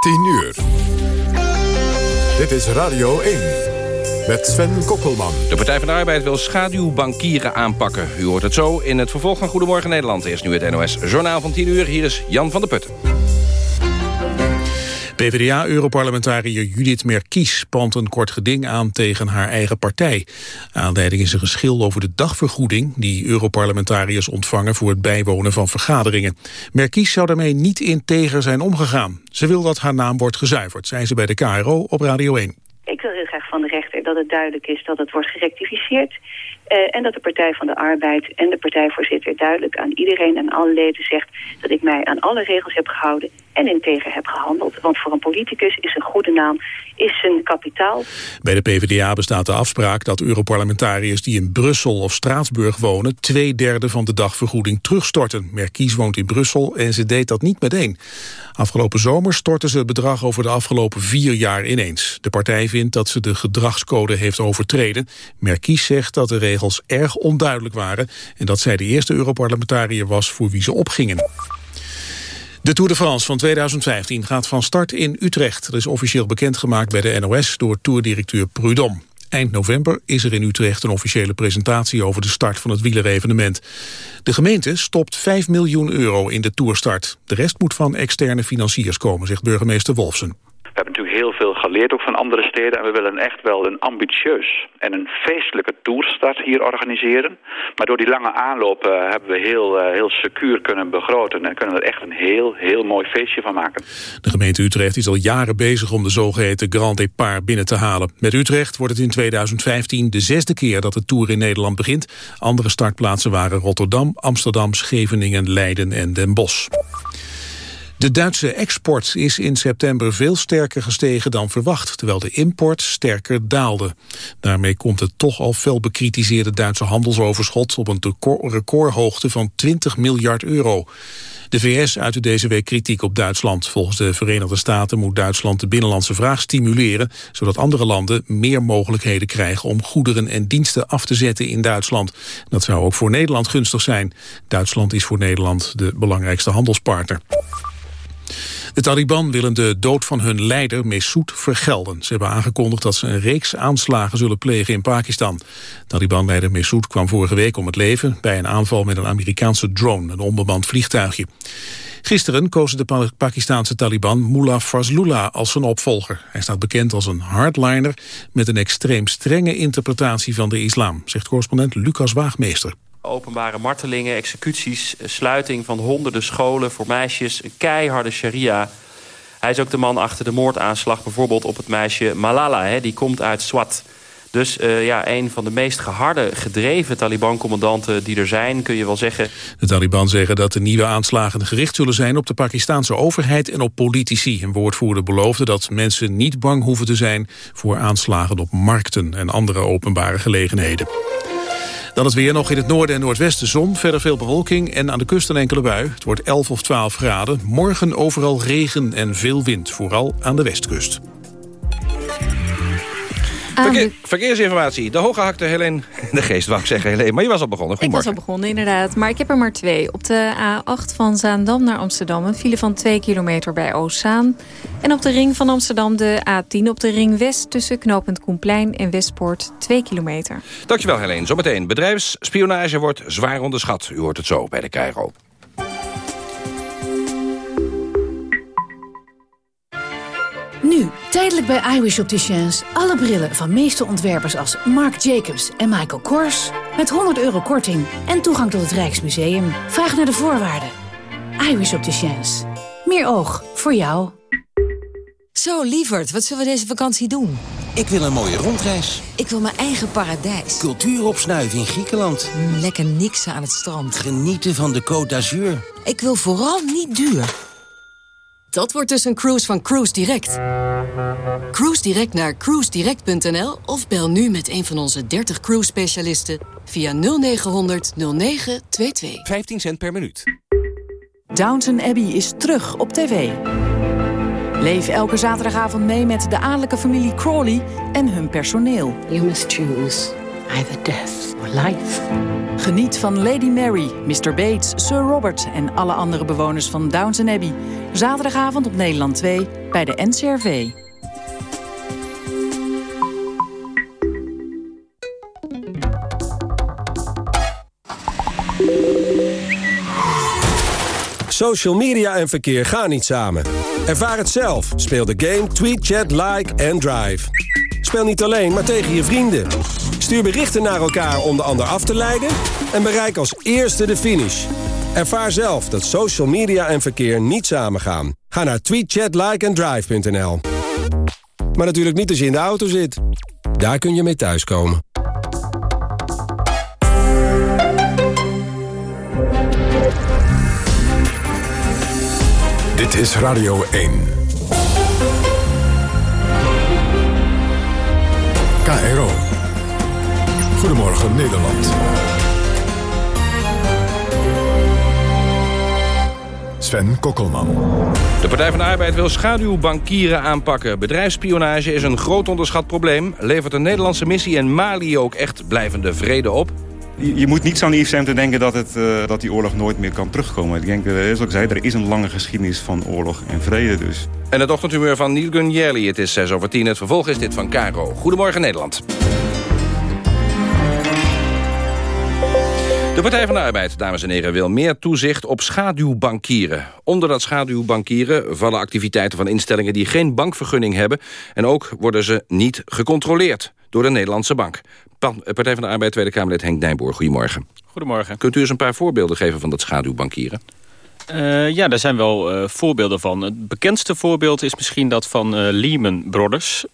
10 uur. Dit is Radio 1. Met Sven Kokkelman. De Partij van de Arbeid wil schaduwbankieren aanpakken. U hoort het zo in het vervolg van Goedemorgen Nederland. Eerst nu het NOS Journaal van 10 uur. Hier is Jan van der Putten. PvdA-europarlementariër Judith Merkies pant een kort geding aan tegen haar eigen partij. Aanleiding is een geschil over de dagvergoeding die europarlementariërs ontvangen voor het bijwonen van vergaderingen. Merkies zou daarmee niet integer zijn omgegaan. Ze wil dat haar naam wordt gezuiverd, zei ze bij de KRO op Radio 1. Ik wil heel graag van de rechter dat het duidelijk is dat het wordt gerectificeerd. Uh, en dat de Partij van de Arbeid en de partijvoorzitter duidelijk aan iedereen en alle leden zegt dat ik mij aan alle regels heb gehouden en integer heb gehandeld. Want voor een politicus is een goede naam is een kapitaal. Bij de PvdA bestaat de afspraak dat Europarlementariërs die in Brussel of Straatsburg wonen twee derde van de dagvergoeding terugstorten. Merkies woont in Brussel en ze deed dat niet meteen. Afgelopen zomer stortte ze het bedrag over de afgelopen vier jaar ineens. De partij vindt dat ze de gedragscode heeft overtreden. Merkies zegt dat de regels erg onduidelijk waren... en dat zij de eerste Europarlementariër was voor wie ze opgingen. De Tour de France van 2015 gaat van start in Utrecht. Dat is officieel bekendgemaakt bij de NOS door tourdirecteur Prudhomme. Eind november is er in Utrecht een officiële presentatie over de start van het wielerevenement. De gemeente stopt 5 miljoen euro in de toerstart. De rest moet van externe financiers komen, zegt burgemeester Wolfsen. Hebben natuurlijk heel veel geleerd ook van andere steden. En we willen echt wel een ambitieus en een feestelijke toerstart hier organiseren. Maar door die lange aanloop uh, hebben we heel, uh, heel secuur kunnen begroten. En kunnen we er echt een heel, heel mooi feestje van maken. De gemeente Utrecht is al jaren bezig om de zogeheten Grand Départ binnen te halen. Met Utrecht wordt het in 2015 de zesde keer dat de Tour in Nederland begint. Andere startplaatsen waren Rotterdam, Amsterdam, Scheveningen, Leiden en Den Bosch. De Duitse export is in september veel sterker gestegen dan verwacht, terwijl de import sterker daalde. Daarmee komt het toch al fel bekritiseerde Duitse handelsoverschot op een recordhoogte van 20 miljard euro. De VS uitte deze week kritiek op Duitsland. Volgens de Verenigde Staten moet Duitsland de binnenlandse vraag stimuleren... zodat andere landen meer mogelijkheden krijgen om goederen en diensten af te zetten in Duitsland. Dat zou ook voor Nederland gunstig zijn. Duitsland is voor Nederland de belangrijkste handelspartner. De Taliban willen de dood van hun leider Messoud vergelden. Ze hebben aangekondigd dat ze een reeks aanslagen zullen plegen in Pakistan. Taliban-leider kwam vorige week om het leven... bij een aanval met een Amerikaanse drone, een onbemand vliegtuigje. Gisteren kozen de Pakistanse Taliban Mullah Fazlullah als zijn opvolger. Hij staat bekend als een hardliner met een extreem strenge interpretatie van de islam, zegt correspondent Lucas Waagmeester. Openbare martelingen, executies, sluiting van honderden scholen voor meisjes, een keiharde sharia. Hij is ook de man achter de moordaanslag bijvoorbeeld op het meisje Malala, hè, die komt uit Swat. Dus uh, ja, een van de meest geharde, gedreven Taliban-commandanten die er zijn, kun je wel zeggen. De Taliban zeggen dat de nieuwe aanslagen gericht zullen zijn op de Pakistanse overheid en op politici. Een woordvoerder beloofde dat mensen niet bang hoeven te zijn voor aanslagen op markten en andere openbare gelegenheden. Dan het weer nog in het noorden en noordwesten zon. Verder veel bewolking en aan de kust een enkele bui. Het wordt 11 of 12 graden. Morgen overal regen en veel wind, vooral aan de westkust. Verkeer, verkeersinformatie. De hooggehakte Helene de Geest, wou ik zeggen Helene. Maar je was al begonnen. Ik was al begonnen, inderdaad. Maar ik heb er maar twee. Op de A8 van Zaandam naar Amsterdam... een file van 2 kilometer bij Oostzaan. En op de ring van Amsterdam de A10 op de ring West... tussen knooppunt Koenplein en Westpoort 2 kilometer. Dankjewel Helene. Zometeen. Bedrijfsspionage wordt zwaar onderschat. U hoort het zo bij de Cairo. Nu, tijdelijk bij iWish Opticians. Alle brillen van meeste ontwerpers als Marc Jacobs en Michael Kors. Met 100 euro korting en toegang tot het Rijksmuseum. Vraag naar de voorwaarden. iWish Opticians. Meer oog voor jou. Zo, lieverd, wat zullen we deze vakantie doen? Ik wil een mooie rondreis. Ik wil mijn eigen paradijs. Cultuur opsnuiven in Griekenland. Mm, lekker niksen aan het strand. Genieten van de Côte d'Azur. Ik wil vooral niet duur. Dat wordt dus een cruise van Cruise Direct. Cruise Direct naar cruisedirect.nl of bel nu met een van onze 30 cruise specialisten via 0900 0922. 15 cent per minuut. Downton Abbey is terug op tv. Leef elke zaterdagavond mee met de adellijke familie Crawley en hun personeel. You must choose. Either death or life. Geniet van Lady Mary, Mr. Bates, Sir Robert en alle andere bewoners van Downton Abbey. Zaterdagavond op Nederland 2 bij de NCRV. Social media en verkeer gaan niet samen. Ervaar het zelf. Speel de game Tweet, Chat, Like en Drive. Speel niet alleen, maar tegen je vrienden. Stuur berichten naar elkaar om de ander af te leiden... en bereik als eerste de finish. Ervaar zelf dat social media en verkeer niet samen gaan. Ga naar tweetchatlikeanddrive.nl Maar natuurlijk niet als je in de auto zit. Daar kun je mee thuiskomen. Dit is Radio 1. KRO. Goedemorgen Nederland. Sven Kokkelman. De Partij van de Arbeid wil schaduwbankieren aanpakken. Bedrijfsspionage is een groot onderschat probleem. Levert een Nederlandse missie in Mali ook echt blijvende vrede op? Je, moet niet zo naïef zijn te denken dat, het, uh, dat die oorlog nooit meer kan terugkomen. Ik denk, uh, zoals ik zei, er is een lange geschiedenis van oorlog en vrede dus. En het ochtendhumeur van Neil Gunjerli. Het is 6 over 10. Het vervolg is dit van Caro. Goedemorgen Nederland. De Partij van de Arbeid, dames en heren, wil meer toezicht op schaduwbankieren. Onder dat schaduwbankieren vallen activiteiten van instellingen die geen bankvergunning hebben. En ook worden ze niet gecontroleerd door de Nederlandse bank. Partij van de Arbeid, Tweede Kamerlid Henk Nijboer, goedemorgen. Goedemorgen. Kunt u eens een paar voorbeelden geven van dat schaduwbankieren? Uh, ja, daar zijn wel uh, voorbeelden van. Het bekendste voorbeeld is misschien dat van uh, Lehman Brothers.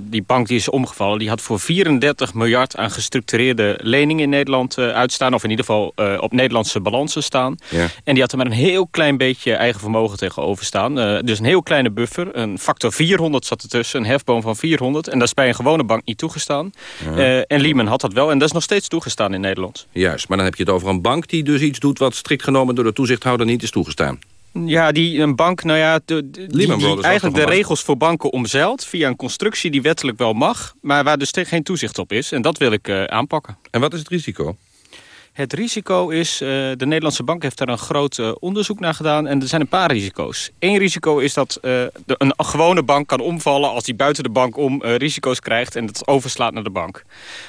die bank die is omgevallen, die had voor 34 miljard aan gestructureerde leningen in Nederland uitstaan. Of in ieder geval op Nederlandse balansen staan. Ja. En die had er maar een heel klein beetje eigen vermogen tegenover staan. dus een heel kleine buffer. Een factor 400 zat ertussen, een hefboom van 400. En dat is bij een gewone bank niet toegestaan. Ja. en Lehman had dat wel en dat is nog steeds toegestaan in Nederland. Juist, maar dan heb je het over een bank die dus iets doet... wat strikt genomen door de toezichthouder niet is toegestaan. Ja, die een bank, nou ja, de, de, die, die eigenlijk de regels voor banken omzeilt... via een constructie die wettelijk wel mag... maar waar dus geen toezicht op is. En dat wil ik uh, aanpakken. En wat is het risico? Het risico is, uh, de Nederlandse bank heeft daar een groot uh, onderzoek naar gedaan... en er zijn een paar risico's. Eén risico is dat uh, de, een gewone bank kan omvallen... als die buiten de bank om risico's krijgt en het overslaat naar de bank.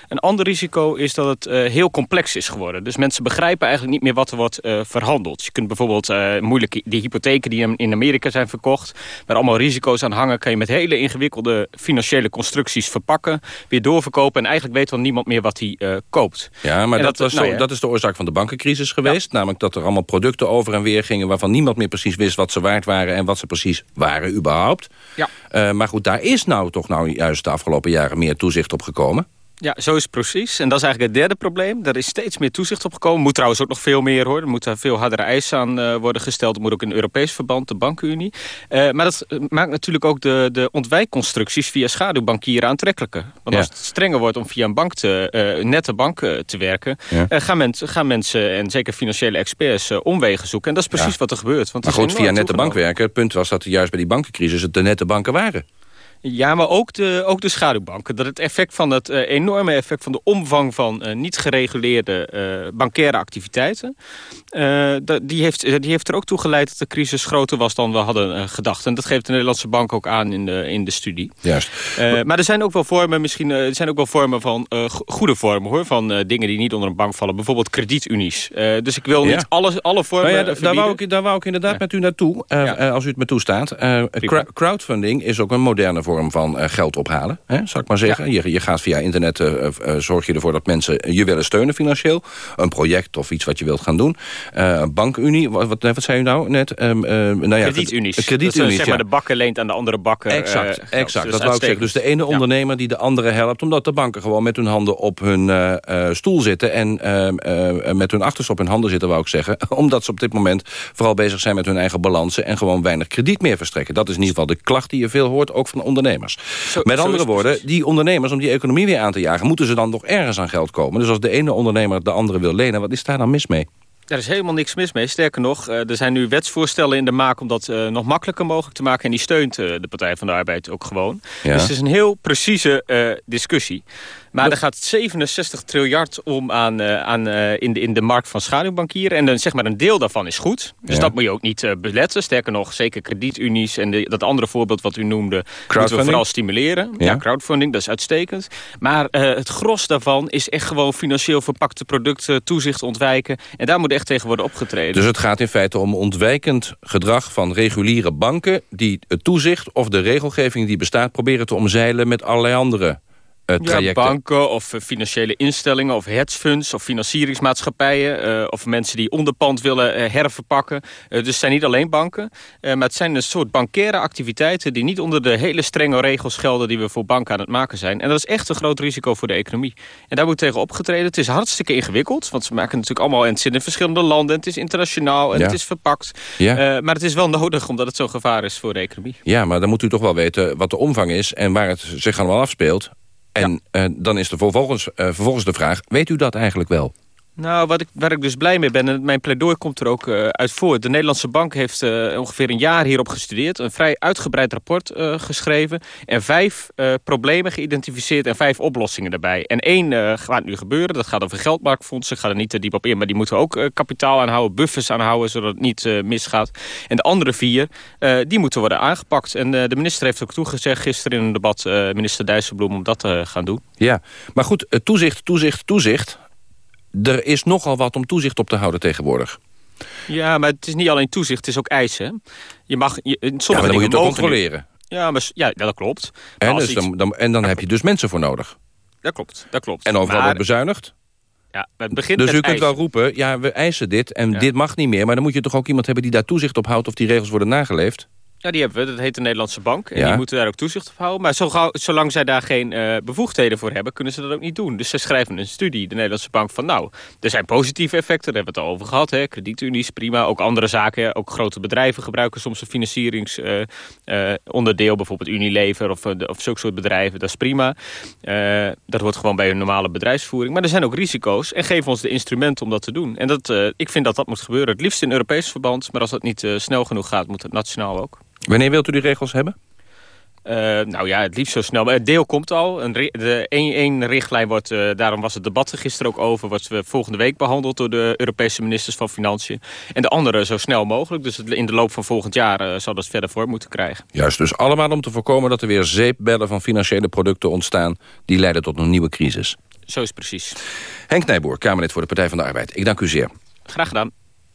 Een ander risico is dat het heel complex is geworden. Dus mensen begrijpen eigenlijk niet meer wat er wordt verhandeld. Je kunt bijvoorbeeld moeilijk die hypotheken die in Amerika zijn verkocht... waar allemaal risico's aan hangen... kan je met hele ingewikkelde financiële constructies verpakken... weer doorverkopen en eigenlijk weet dan niemand meer wat hij koopt. Ja, maar dat, dat, was nou zo, ja, dat is de oorzaak van de bankencrisis geweest. Ja. Namelijk dat er allemaal producten over en weer gingen... waarvan niemand meer precies wist wat ze waard waren... en wat ze precies waren überhaupt. Ja. Uh, maar goed, daar is nou toch nou juist de afgelopen jaren meer toezicht op gekomen. Ja, zo is het precies. En dat is eigenlijk het derde probleem. Er is steeds meer toezicht op gekomen. Moet trouwens ook nog veel meer hoor. Er moeten veel hardere eisen aan uh, worden gesteld. Er moet ook in Europees verband, de bankenunie. Uh, maar dat maakt natuurlijk ook de, de ontwijkconstructies via schaduwbankieren aantrekkelijker. Want ja. als het strenger wordt om via een bank te, uh, nette bank te werken... Ja. gaan, men, gaan mensen en zeker financiële experts omwegen zoeken. En dat is precies ja. wat er gebeurt. Want maar goed, via nette bank werken. Het punt was dat er juist bij die bankencrisis het de nette banken waren. Ja, maar ook de, ook de schaduwbanken. Dat het effect van het uh, enorme effect van de omvang van uh, niet gereguleerde uh, bankaire activiteiten... die, heeft, die heeft er ook toe geleid dat de crisis groter was dan we hadden gedacht. En dat geeft de Nederlandse bank ook aan in de, in de studie. Juist. maar er zijn ook wel vormen, misschien, er zijn ook wel vormen van goede vormen hoor. Van dingen die niet onder een bank vallen. Bijvoorbeeld kredietunies. dus ik wil niet ja. alle, alle vormen ja, daar, wou ik, daar wou ik inderdaad ja. met u naartoe. als u het me toestaat. crowdfunding is ook een moderne vorm van uh, geld ophalen, hè, zou ik maar zeggen. Ja. Je, je gaat via internet, uh, uh, zorg je ervoor dat mensen je willen steunen financieel. Een project of iets wat je wilt gaan doen. bankunie, wat, wat, wat zei u nou net? Um, nou ja, kredietunies. kredietunies, zeg maar de bakker leent aan de andere bakker. Exact, exact. Dus dat wou ik zeggen. Dus de ene ondernemer die de andere helpt... omdat de banken gewoon met hun handen op hun stoel zitten... en ehm, met hun achterste op hun handen zitten, wou ik zeggen. Omdat ze op dit moment vooral bezig zijn met hun eigen balansen... en gewoon weinig krediet meer verstrekken. Dat is in ieder geval de klacht die je veel hoort, ook van ondernemers. Zo, Met andere woorden, die ondernemers, om die economie weer aan te jagen... moeten ze dan nog ergens aan geld komen. Dus als de ene ondernemer de andere wil lenen, wat is daar dan mis mee? Er is helemaal niks mis mee. Sterker nog, er zijn nu wetsvoorstellen in de maak... om dat uh, nog makkelijker mogelijk te maken. En die steunt uh, de Partij van de Arbeid ook gewoon. Ja. Dus het is een heel precieze uh, discussie. Maar er gaat 67 triljard om aan, uh, aan, uh, in, de, in de markt van schaduwbankieren. En dan, zeg maar een deel daarvan is goed. Dus dat moet je ook niet uh, beletten. Sterker nog, zeker kredietunies en de, dat andere voorbeeld wat u noemde... moeten we vooral stimuleren. Ja. ja. crowdfunding, dat is uitstekend. Maar het gros daarvan is echt gewoon financieel verpakte producten... toezicht ontwijken. En daar moet echt tegen worden opgetreden. Dus het gaat in feite om ontwijkend gedrag van reguliere banken... die het toezicht of de regelgeving die bestaat proberen te omzeilen met allerlei andere ja, banken of eh, financiële instellingen of hedgefunds of financieringsmaatschappijen uh, of mensen die onderpand willen herverpakken. dus het zijn niet alleen banken, maar het zijn een soort bankaire activiteiten die niet onder de hele strenge regels gelden die we voor banken aan het maken zijn. En dat is echt een groot risico voor de economie. En daar moet tegen opgetreden. Het is hartstikke ingewikkeld, want ze maken natuurlijk allemaal en het zit in verschillende landen. En het is internationaal en het is verpakt. Ja. maar het is wel nodig omdat het zo'n gevaar is voor de economie. Ja, maar dan moet u toch wel weten wat de omvang is en waar het zich allemaal afspeelt. En uh, dan is er vervolgens, uh, vervolgens de vraag, weet u dat eigenlijk wel? Nou, wat ik, waar ik dus blij mee ben, en mijn pleidooi komt er ook uh, uit voor. De Nederlandse Bank heeft uh, ongeveer een jaar hierop gestudeerd. Een vrij uitgebreid rapport uh, geschreven. En vijf problemen geïdentificeerd en vijf oplossingen daarbij. En één gaat nu gebeuren. Dat gaat over geldmarktfondsen. Ik ga er niet te diep op in. Maar die moeten ook kapitaal aanhouden, buffers aanhouden, zodat het niet misgaat. En de andere vier, die moeten worden aangepakt. En de minister heeft ook toegezegd gisteren in een debat, minister Dijsselbloem, om dat te gaan doen. Ja, maar goed, toezicht, toezicht, toezicht er is nogal wat om toezicht op te houden tegenwoordig. Ja, maar het is niet alleen toezicht, het is ook eisen. Je mag, je, sommige ja, dan moet je het controleren. Ja, maar, ja, dat klopt. En, dus dan, dan, en dan heb je dus mensen voor nodig. Dat klopt, dat klopt. En overal wordt bezuinigd? Ja, het begint dus u kunt wel roepen, ja, we eisen dit en dit mag niet meer... maar dan moet je toch ook iemand hebben die daar toezicht op houdt... of die regels worden nageleefd? Ja, die hebben we. Dat heet de Nederlandse Bank. En die moeten daar ook toezicht op houden. Maar zo gauw, zolang zij daar geen uh, bevoegdheden voor hebben... kunnen ze dat ook niet doen. Dus ze schrijven een studie, de Nederlandse Bank, van... nou, er zijn positieve effecten, daar hebben we het al over gehad. Hè. Kredietunies, prima. Ook andere zaken, ook grote bedrijven gebruiken soms een financieringsonderdeel. Uh, uh, bijvoorbeeld Unilever of, of zulke soort bedrijven. Dat is prima. dat wordt gewoon bij een normale bedrijfsvoering. Maar er zijn ook risico's en geven ons de instrumenten om dat te doen. En dat, ik vind dat dat moet gebeuren. Het liefst in Europees verband. Maar als dat niet snel genoeg gaat, moet het nationaal ook. Wanneer wilt u die regels hebben? Uh, nou ja, het liefst zo snel. Maar het deel komt al. Een de één richtlijn wordt, uh, daarom was het debat er gisteren ook over... wordt volgende week behandeld door de Europese ministers van Financiën. En de andere zo snel mogelijk. Dus in de loop van volgend jaar uh, zal dat verder voor moeten krijgen. Juist, dus allemaal om te voorkomen dat er weer zeepbellen van financiële producten ontstaan... die leiden tot een nieuwe crisis. Zo is precies. Henk Nijboer, Kamerlid voor de Partij van de Arbeid. Ik dank u zeer. Graag gedaan.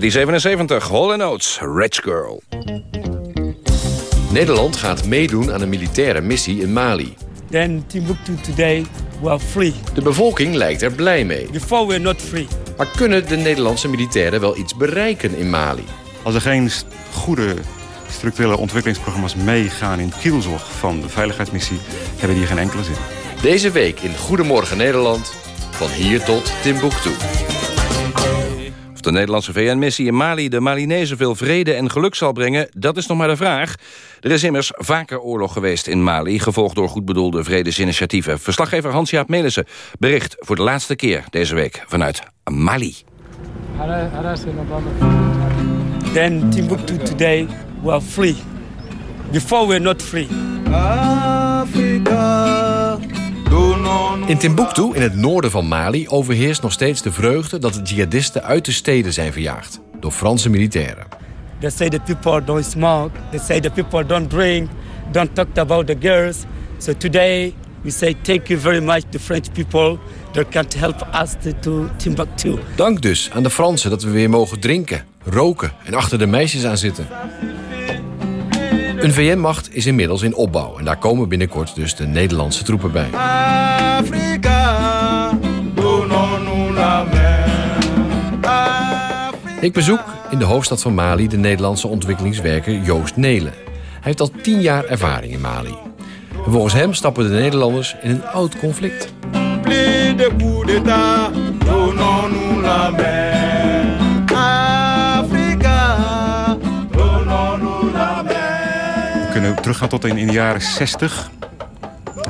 1977, Hall Oates, Rich Girl. Nederland gaat meedoen aan een militaire missie in Mali. Then Timbuktu today were free. De bevolking lijkt er blij mee. Before we're not free. Maar kunnen de Nederlandse militairen wel iets bereiken in Mali? Als er geen goede structurele ontwikkelingsprogramma's meegaan in het kielzog van de veiligheidsmissie, hebben die geen enkele zin. Deze week in Goedemorgen Nederland, van hier tot Timbuktu. De Nederlandse VN-missie in Mali de Malinezen veel vrede en geluk zal brengen, dat is nog maar de vraag. Er is immers vaker oorlog geweest in Mali, gevolgd door goed bedoelde vredesinitiatieven. Verslaggever Hans-Jaap Melissen bericht voor de laatste keer deze week vanuit Mali. Then Timbuktu today were free. Before we're not free. In Timbuktu, in het noorden van Mali, overheerst nog steeds de vreugde dat de jihadisten uit de steden zijn verjaagd door Franse militairen. They say the people don't smoke. They say the people don't drink. Don't talk about the girls. So today we say thank you very much to French people that can't help us to Timbuktu. Dank dus aan de Fransen dat we weer mogen drinken, roken en achter de meisjes aan zitten. Een VN-macht is inmiddels in opbouw en daar komen binnenkort dus de Nederlandse troepen bij. Ik bezoek in de hoofdstad van Mali de Nederlandse ontwikkelingswerker Joost Nelen. Hij heeft al tien jaar ervaring in Mali. En volgens hem stappen de Nederlanders in een oud conflict. Kunnen teruggaan tot in, in de jaren 60.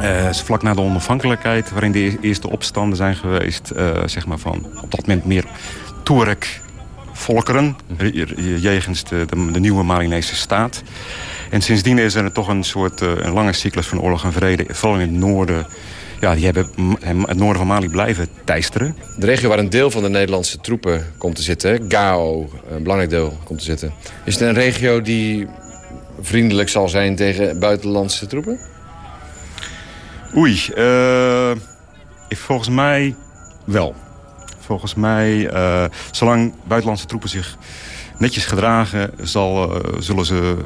Uh, vlak na de onafhankelijkheid, waarin de e-, eerste opstanden zijn geweest, uh, zeg maar van op dat moment meer Touareg volkeren, jegens de, de, de, nieuwe Malinese staat. En sindsdien is er toch een soort uh, een lange cyclus van oorlog en vrede, vooral in het noorden. Ja, die hebben het noorden van Mali blijven teisteren. De regio waar een deel van de Nederlandse troepen komt te zitten, Gao, een belangrijk deel komt te zitten. Is het een regio die vriendelijk zal zijn tegen buitenlandse troepen? Oei, uh, volgens mij wel. Volgens mij, uh, zolang buitenlandse troepen zich netjes gedragen... Zal, uh, zullen ze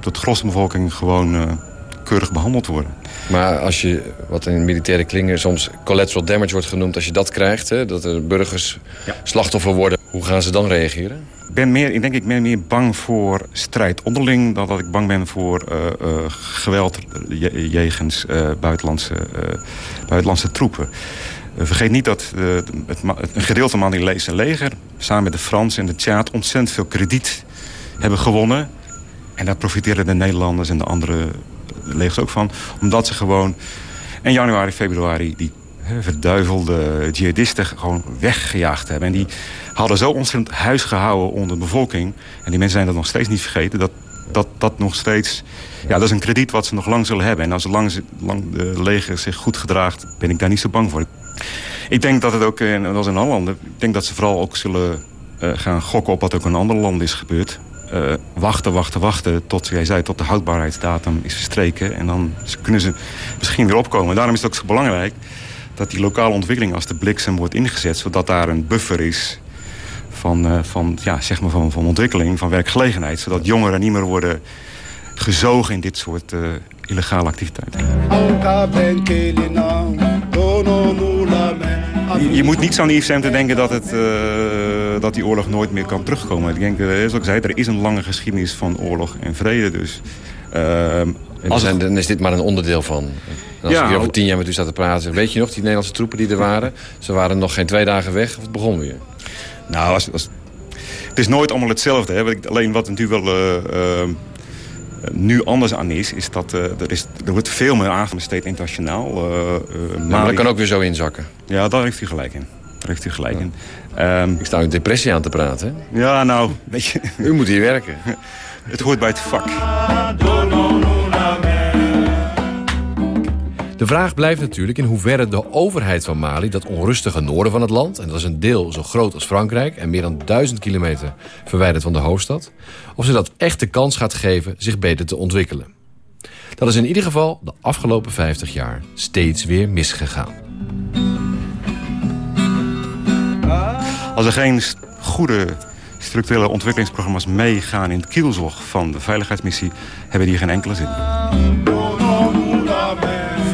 tot de grosse bevolking gewoon keurig behandeld worden. Maar als je, wat in militaire klingen soms collateral damage wordt genoemd... als je dat krijgt, hè, dat er burgers ja. slachtoffer worden... hoe gaan ze dan reageren? Ben meer, ik denk ik ben meer bang voor strijd onderling... dan dat ik bang ben voor uh, geweld je, jegens uh, buitenlandse, buitenlandse troepen. vergeet niet dat het, een gedeelte die leger... samen met de Fransen en de Tjaat ontzettend veel krediet hebben gewonnen. En daar profiteren de Nederlanders en de andere legers ook van. Omdat ze gewoon in januari, februari... die verduivelde jihadisten gewoon weggejaagd hebben. En die hadden zo ontzettend huis gehouden onder de bevolking. En die mensen zijn dat nog steeds niet vergeten. Dat dat, dat nog steeds... Ja, dat is een krediet wat ze nog lang zullen hebben. En als lang, lang de leger zich goed gedraagt, ben ik daar niet zo bang voor. Ik denk dat het ook, en dat in alle landen... ik denk dat ze vooral ook zullen uh, gaan gokken op wat ook in andere landen is gebeurd. Uh, wachten, wachten, wachten tot, jij zei, tot de houdbaarheidsdatum is verstreken. En dan kunnen ze misschien weer opkomen. Daarom is het ook zo belangrijk dat die lokale ontwikkeling als de bliksem wordt ingezet... zodat daar een buffer is van, uh, van, ja, zeg maar van, van ontwikkeling, van werkgelegenheid. Zodat jongeren niet meer worden gezogen in dit soort uh, illegale activiteiten. Je, moet niet zo naïef zijn te denken dat, het, uh, dat die oorlog nooit meer kan terugkomen. Ik denk, zoals ik zei, er is een lange geschiedenis van oorlog en vrede. Dus, en als zijn, dan is dit maar een onderdeel van. En als ja, ik hier over tien jaar met u sta te praten... weet je nog, die Nederlandse troepen die er waren... ze waren nog geen twee dagen weg, of het begon weer? Nou, als, als, het is nooit allemaal hetzelfde. Hè. Alleen wat natuurlijk wel uh, uh, nu anders aan is... is dat uh, er, is, er wordt veel meer aangemesteed internationaal. Ja, maar dat kan ook weer zo inzakken. Ja, daar heeft u gelijk in. Daar heeft u gelijk in. Um, ik sta u depressie aan te praten. Ja, nou, weet je... U moet hier werken. het hoort bij het vak. De vraag blijft natuurlijk in hoeverre de overheid van Mali... dat onrustige noorden van het land... en dat is een deel zo groot als Frankrijk... en meer dan duizend kilometer verwijderd van de hoofdstad... of ze dat echt de kans gaat geven zich beter te ontwikkelen. Dat is in ieder geval de afgelopen 50 jaar steeds weer misgegaan. Als er geen goede structurele ontwikkelingsprogramma's meegaan in het kielzog van de veiligheidsmissie, hebben die geen enkele zin.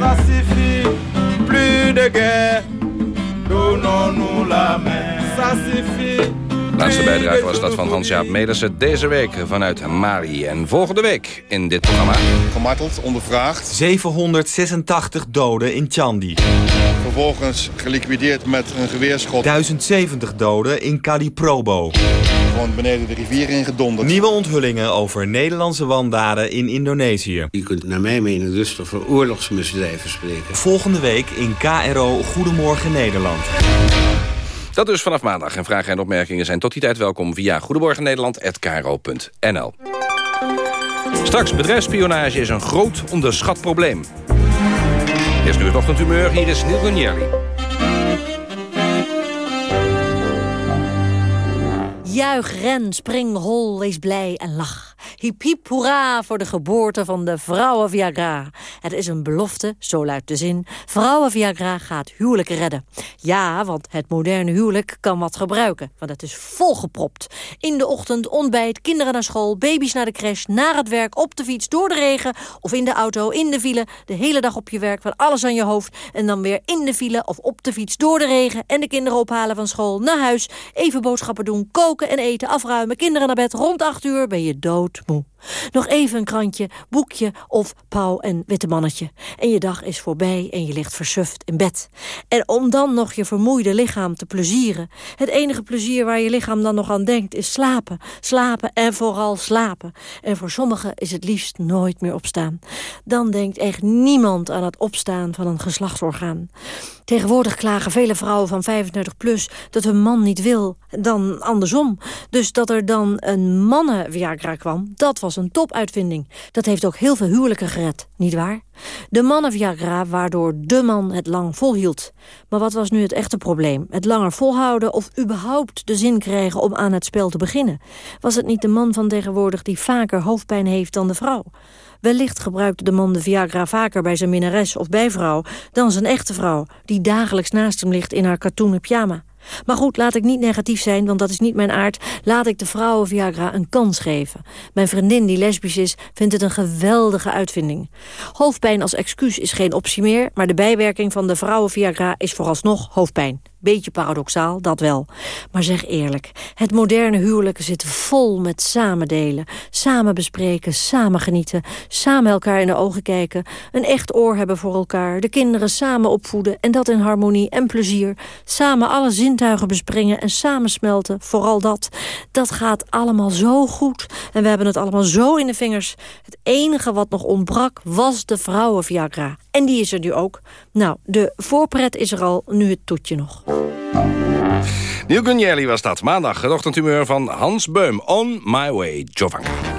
Ça suffit, plus de guerre. Donnons-nous la main. Ça suffit. Laatste bijdrage was dat van Hans-Jaap Medersen deze week vanuit Mali. En volgende week in dit programma... Gemarteld, ondervraagd. 786 doden in Chandi. Vervolgens geliquideerd met een geweerschot. 1070 doden in Caliprobo. Gewoon beneden de rivier ingedonderd. Nieuwe onthullingen over Nederlandse wandaden in Indonesië. Je kunt naar mijn mening dus toch voor oorlogsmisdrijven spreken. Volgende week in KRO Goedemorgen Nederland. Dat dus vanaf maandag. En vragen en opmerkingen zijn tot die tijd welkom via goedemorgennederland.kro.nl. Straks, bedrijfsspionage is een groot onderschat probleem. Eerst nu het ochtendhumeur, hier is Neil Gunjerli. Juich, ren, spring, hol, wees blij en lach. Hiep hoera voor de geboorte van de vrouwen Viagra. Het is een belofte, zo luidt de zin. Vrouwen Viagra gaat huwelijken redden. Ja, want het moderne huwelijk kan wat gebruiken. Want het is volgepropt. In de ochtend ontbijt, kinderen naar school, baby's naar de crash... naar het werk, op de fiets, door de regen... of in de auto, in de file, de hele dag op je werk... van alles aan je hoofd en dan weer in de file... of op de fiets, door de regen... en de kinderen ophalen van school, naar huis... even boodschappen doen, koken en eten, afruimen... kinderen naar bed, rond acht uur ben je More. Nog even een krantje, boekje of pauw en witte mannetje. En je dag is voorbij en je ligt versuft in bed. En om dan nog je vermoeide lichaam te plezieren. Het enige plezier waar je lichaam dan nog aan denkt is slapen. Slapen en vooral slapen. En voor sommigen is het liefst nooit meer opstaan. Dan denkt echt niemand aan het opstaan van een geslachtsorgaan. Tegenwoordig klagen vele vrouwen van 35 plus dat hun man niet wil. Dan andersom. Dus dat er dan een mannen-Viagra kwam, dat was een topuitvinding. Dat heeft ook heel veel huwelijken gered, nietwaar? De mannen-Viagra waardoor de man het lang volhield. Maar wat was nu het echte probleem? Het langer volhouden of überhaupt de zin krijgen om aan het spel te beginnen? Was het niet de man van tegenwoordig die vaker hoofdpijn heeft dan de vrouw? Wellicht gebruikte de man de Viagra vaker bij zijn minnares of bijvrouw... dan zijn echte vrouw, die dagelijks naast hem ligt in haar katoenen pyjama. Maar goed, laat ik niet negatief zijn, want dat is niet mijn aard. Laat ik de vrouwen Viagra een kans geven. Mijn vriendin, die lesbisch is, vindt het een geweldige uitvinding. Hoofdpijn als excuus is geen optie meer... maar de bijwerking van de vrouwen Viagra is vooralsnog hoofdpijn. Beetje paradoxaal, dat wel. Maar zeg eerlijk, het moderne huwelijk zit vol met samen delen. Samen bespreken, samen genieten, samen elkaar in de ogen kijken... een echt oor hebben voor elkaar, de kinderen samen opvoeden... en dat in harmonie en plezier. Samen alle zintuigen bespringen en samen smelten, vooral dat. Dat gaat allemaal zo goed en we hebben het allemaal zo in de vingers. Het enige wat nog ontbrak was de vrouwen-Viagra. En die is er nu ook. Nou, de voorpret is er al, nu het toetje nog. Neil Gunjerli was dat. Maandag, het ochtendhumeur van Hans Beum. On my way, Jovanka.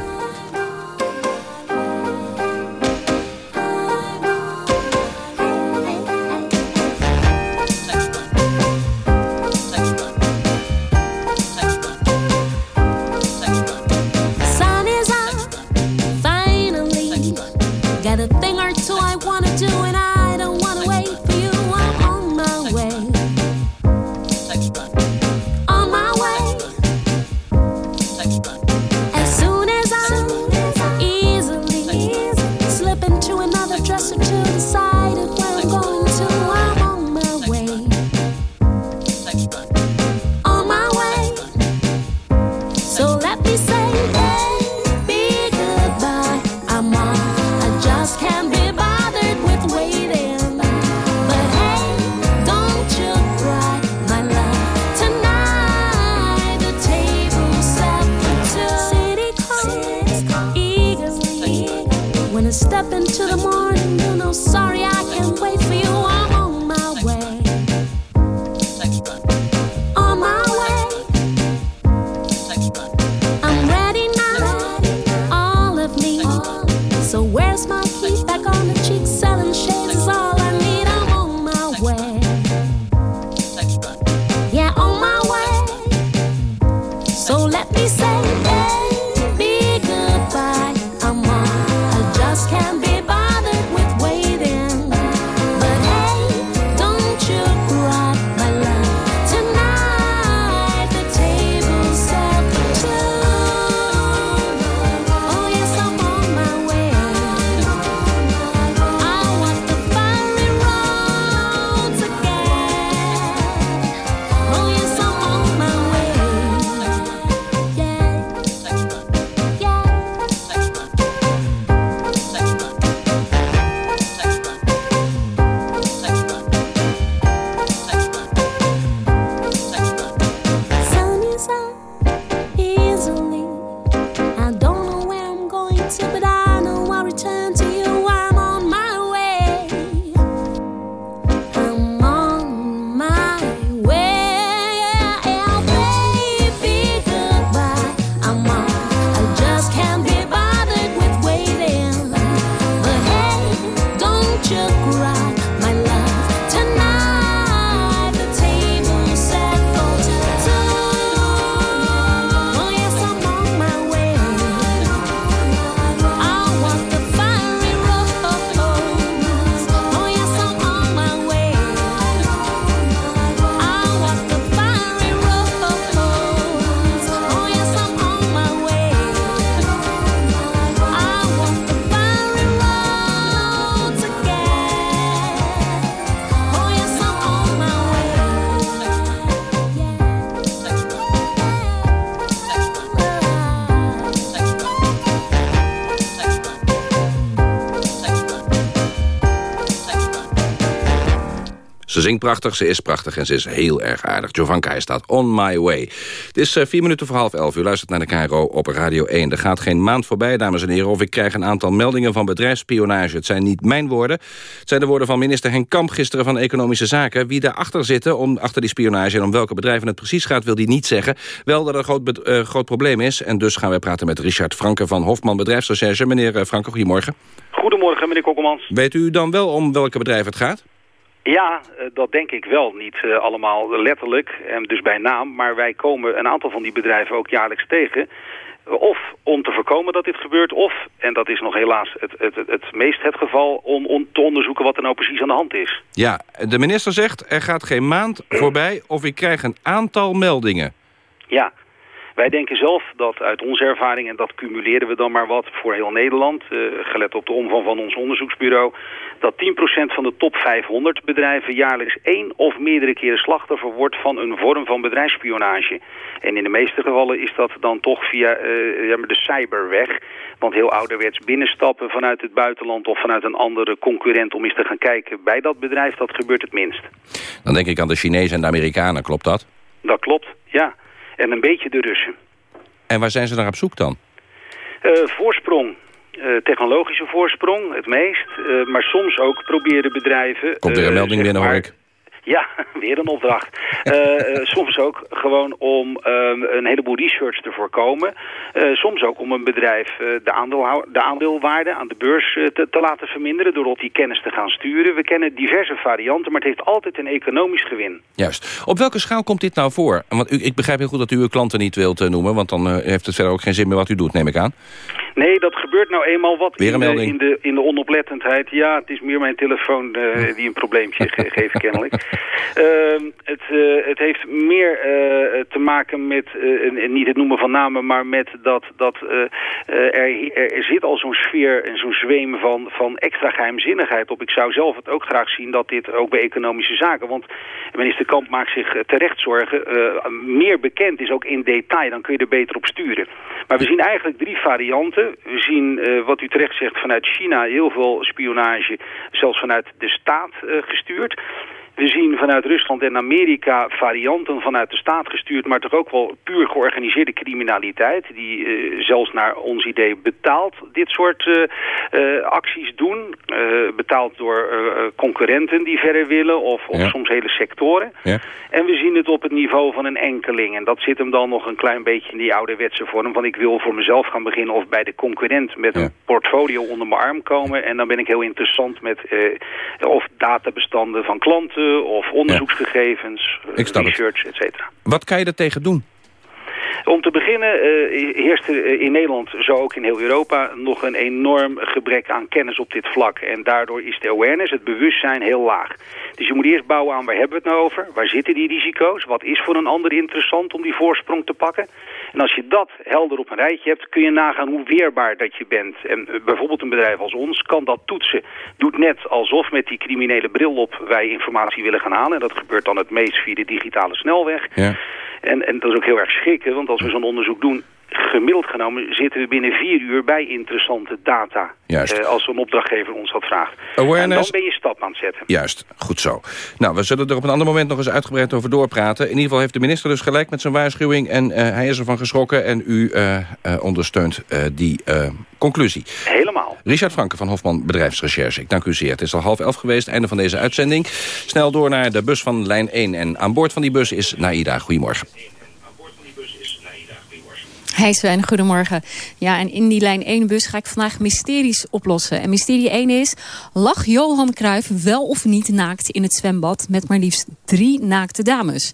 Zingt prachtig, ze is prachtig en ze is heel erg aardig. Jovanka is staat On My Way. Het is uh, vier minuten voor half elf. U luistert naar de KRO op Radio 1. Er gaat geen maand voorbij, dames en heren... of ik krijg een aantal meldingen van bedrijfsspionage. Het zijn niet mijn woorden. Het zijn de woorden van minister Henk Kamp gisteren van Economische Zaken. Wie daarachter zitten, om, achter die spionage... en om welke bedrijven het precies gaat, wil hij niet zeggen. Wel dat er een groot, uh, groot probleem is. En dus gaan wij praten met Richard Franke van Hofman Bedrijfsrecherche. Meneer uh, Franke, goedemorgen. Goedemorgen, meneer Kokkemans. Weet u dan wel om welke bedrijven het gaat? Ja, eh, dat denk ik wel. Niet uh, allemaal letterlijk, en dus bij naam. Maar wij komen een aantal van die bedrijven ook jaarlijks tegen. Of om te voorkomen dat dit gebeurt, of, en dat is nog helaas het, het, het, meest het geval... Om, te onderzoeken wat er nou precies aan de hand is. Ja, de minister zegt er gaat geen maand voorbij of ik krijg een aantal meldingen. Ja, wij denken zelf dat uit onze ervaring, en dat cumuleren we dan maar wat voor heel Nederland, uh, gelet op de omvang van ons onderzoeksbureau, dat 10% van de top 500 bedrijven jaarlijks één of meerdere keren slachtoffer wordt van een vorm van bedrijfsspionage. En in de meeste gevallen is dat dan toch via uh, de cyberweg. Want heel ouderwets binnenstappen vanuit het buitenland of vanuit een andere concurrent om eens te gaan kijken bij dat bedrijf, dat gebeurt het minst. Dan denk ik aan de Chinezen en de Amerikanen, klopt dat? Dat klopt, ja en een beetje de Russen. En waar zijn ze naar op zoek dan? Uh, voorsprong. Uh, technologische voorsprong, het meest. Uh, maar soms ook proberen bedrijven... Komt er een melding binnen, hoor ik. Ja, weer een opdracht. Uh, soms ook gewoon om um, een heleboel research te voorkomen. Uh, soms ook om een bedrijf uh, de, aandeel, de aandeelwaarde aan de beurs te, te, laten verminderen... door op die kennis te gaan sturen. We kennen diverse varianten, maar het heeft altijd een economisch gewin. Juist. Op welke schaal komt dit nou voor? Want u, ik begrijp heel goed dat u uw klanten niet wilt noemen... want dan heeft het verder ook geen zin meer wat u doet, neem ik aan. Nee, dat gebeurt nou eenmaal wat in de, in, de, in de onoplettendheid. Ja, het is meer mijn telefoon die een probleempje ge geeft kennelijk. Uh, het, uh, het heeft meer uh, te maken met, niet het noemen van namen, maar met dat, dat er, er zit al zo'n sfeer en zo'n zweem van, van extra geheimzinnigheid op. Ik zou zelf het ook graag zien dat dit ook bij economische zaken, want minister Kamp maakt zich terecht zorgen, meer bekend is ook in detail, dan kun je er beter op sturen. Maar we zien eigenlijk drie varianten. We zien, wat u terecht zegt, vanuit China heel veel spionage, zelfs vanuit de staat gestuurd. We zien vanuit Rusland en Amerika varianten vanuit de staat gestuurd... maar toch ook wel puur georganiseerde criminaliteit... die uh, zelfs naar ons idee betaald dit soort uh, uh, acties doen. betaald door concurrenten die verder willen of, of ja. soms hele sectoren. Ja. En we zien het op het niveau van een enkeling. En dat zit hem dan nog een klein beetje in die ouderwetse vorm... van ik wil voor mezelf gaan beginnen of bij de concurrent... met ja. een portfolio onder mijn arm komen... en dan ben ik heel interessant met of databestanden van klanten of onderzoeksgegevens, ja. research, et cetera. Wat kan je er tegen doen? Om te beginnen uh, heerst er in Nederland, zo ook in heel Europa, nog een enorm gebrek aan kennis op dit vlak. En daardoor is de awareness, het bewustzijn, heel laag. Dus je moet eerst bouwen aan waar hebben we het nou over? Waar zitten die risico's? Wat is voor een ander interessant om die voorsprong te pakken? En als je dat helder op een rijtje hebt, kun je nagaan hoe weerbaar dat je bent. En uh, bijvoorbeeld een bedrijf als ons kan dat toetsen. Doet net alsof met die criminele bril op wij informatie willen gaan halen. En dat gebeurt dan het meest via de digitale snelweg. Ja. En, en dat is ook heel erg schrikken, want als we zo'n onderzoek doen... gemiddeld genomen zitten we binnen vier uur bij interessante data. Juist. Uh, als een opdrachtgever ons dat vraagt. Awareness. En dan ben je stap aan het zetten. Juist, goed zo. Nou, we zullen er op een ander moment nog eens uitgebreid over doorpraten. In ieder geval heeft de minister dus gelijk met zijn waarschuwing... en uh, hij is ervan geschrokken en u uh, ondersteunt die conclusie. Helemaal. Richard Franke van Hofman Bedrijfsrecherche. Ik dank u zeer. Het is al half elf geweest, einde van deze uitzending. Snel door naar de bus van lijn 1. En aan boord van die bus is Naida. Goedemorgen. Hey Sven, goedemorgen. Ja, en in die lijn 1-bus ga ik vandaag mysteries oplossen. En mysterie 1 is, lag Johan Cruijff wel of niet naakt in het zwembad... met maar liefst drie naakte dames?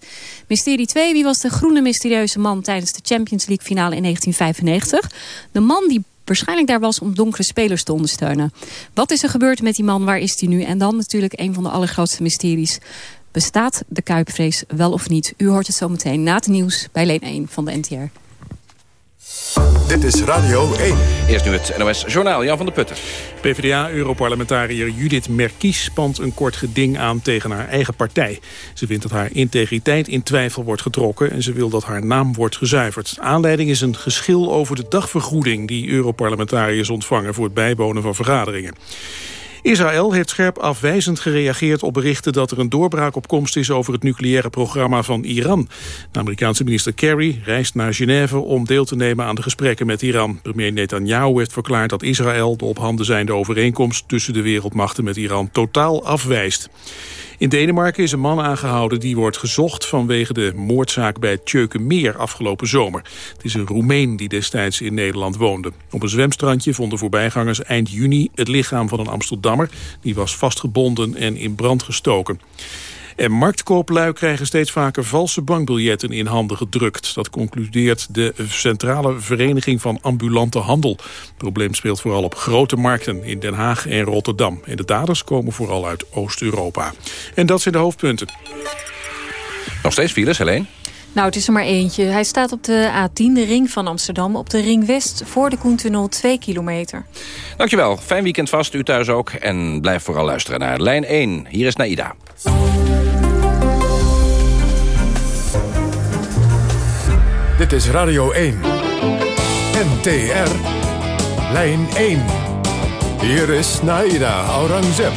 Mysterie 2, wie was de groene mysterieuze man... tijdens de Champions League finale in 1995? De man die waarschijnlijk daar was om donkere spelers te ondersteunen. Wat is er gebeurd met die man? Waar is hij nu? En dan natuurlijk een van de allergrootste mysteries. Bestaat de Kuipvrees wel of niet? U hoort het zo meteen na het nieuws bij Leen 1 van de NTR. Dit is Radio 1. Eerst nu het NOS Journaal, Jan van der Putten. PvdA-europarlementariër Judith Merkies spant een kort geding aan tegen haar eigen partij. Ze vindt dat haar integriteit in twijfel wordt getrokken... en ze wil dat haar naam wordt gezuiverd. Aanleiding is een geschil over de dagvergoeding... die Europarlementariërs ontvangen voor het bijwonen van vergaderingen. Israël heeft scherp afwijzend gereageerd op berichten dat er een doorbraak op komst is over het nucleaire programma van Iran. De Amerikaanse minister Kerry reist naar Genève om deel te nemen aan de gesprekken met Iran. Premier Netanyahu heeft verklaard dat Israël de op handen zijnde overeenkomst tussen de wereldmachten met Iran totaal afwijst. In Denemarken is een man aangehouden die wordt gezocht vanwege de moordzaak bij Tjeukenmeer afgelopen zomer. Het is een Roemeen die destijds in Nederland woonde. Op een zwemstrandje vonden voorbijgangers eind juni het lichaam van een Amsterdammer. Die was vastgebonden en in brand gestoken. En marktkooplui krijgen steeds vaker valse bankbiljetten in handen gedrukt. Dat concludeert de Centrale Vereniging van Ambulante Handel. Het probleem speelt vooral op grote markten in Den Haag en Rotterdam. En de daders komen vooral uit Oost-Europa. En dat zijn de hoofdpunten. Nog steeds files, alleen. Nou, het is er maar eentje. Hij staat op de A10, de ring van Amsterdam... op de ring West voor de Koentunnel 2 kilometer. Dankjewel. Fijn weekend vast, u thuis ook. En blijf vooral luisteren naar lijn 1. Hier is Naida. Dit is Radio 1. NTR. Lijn 1. Hier is Naida Aurangzeb.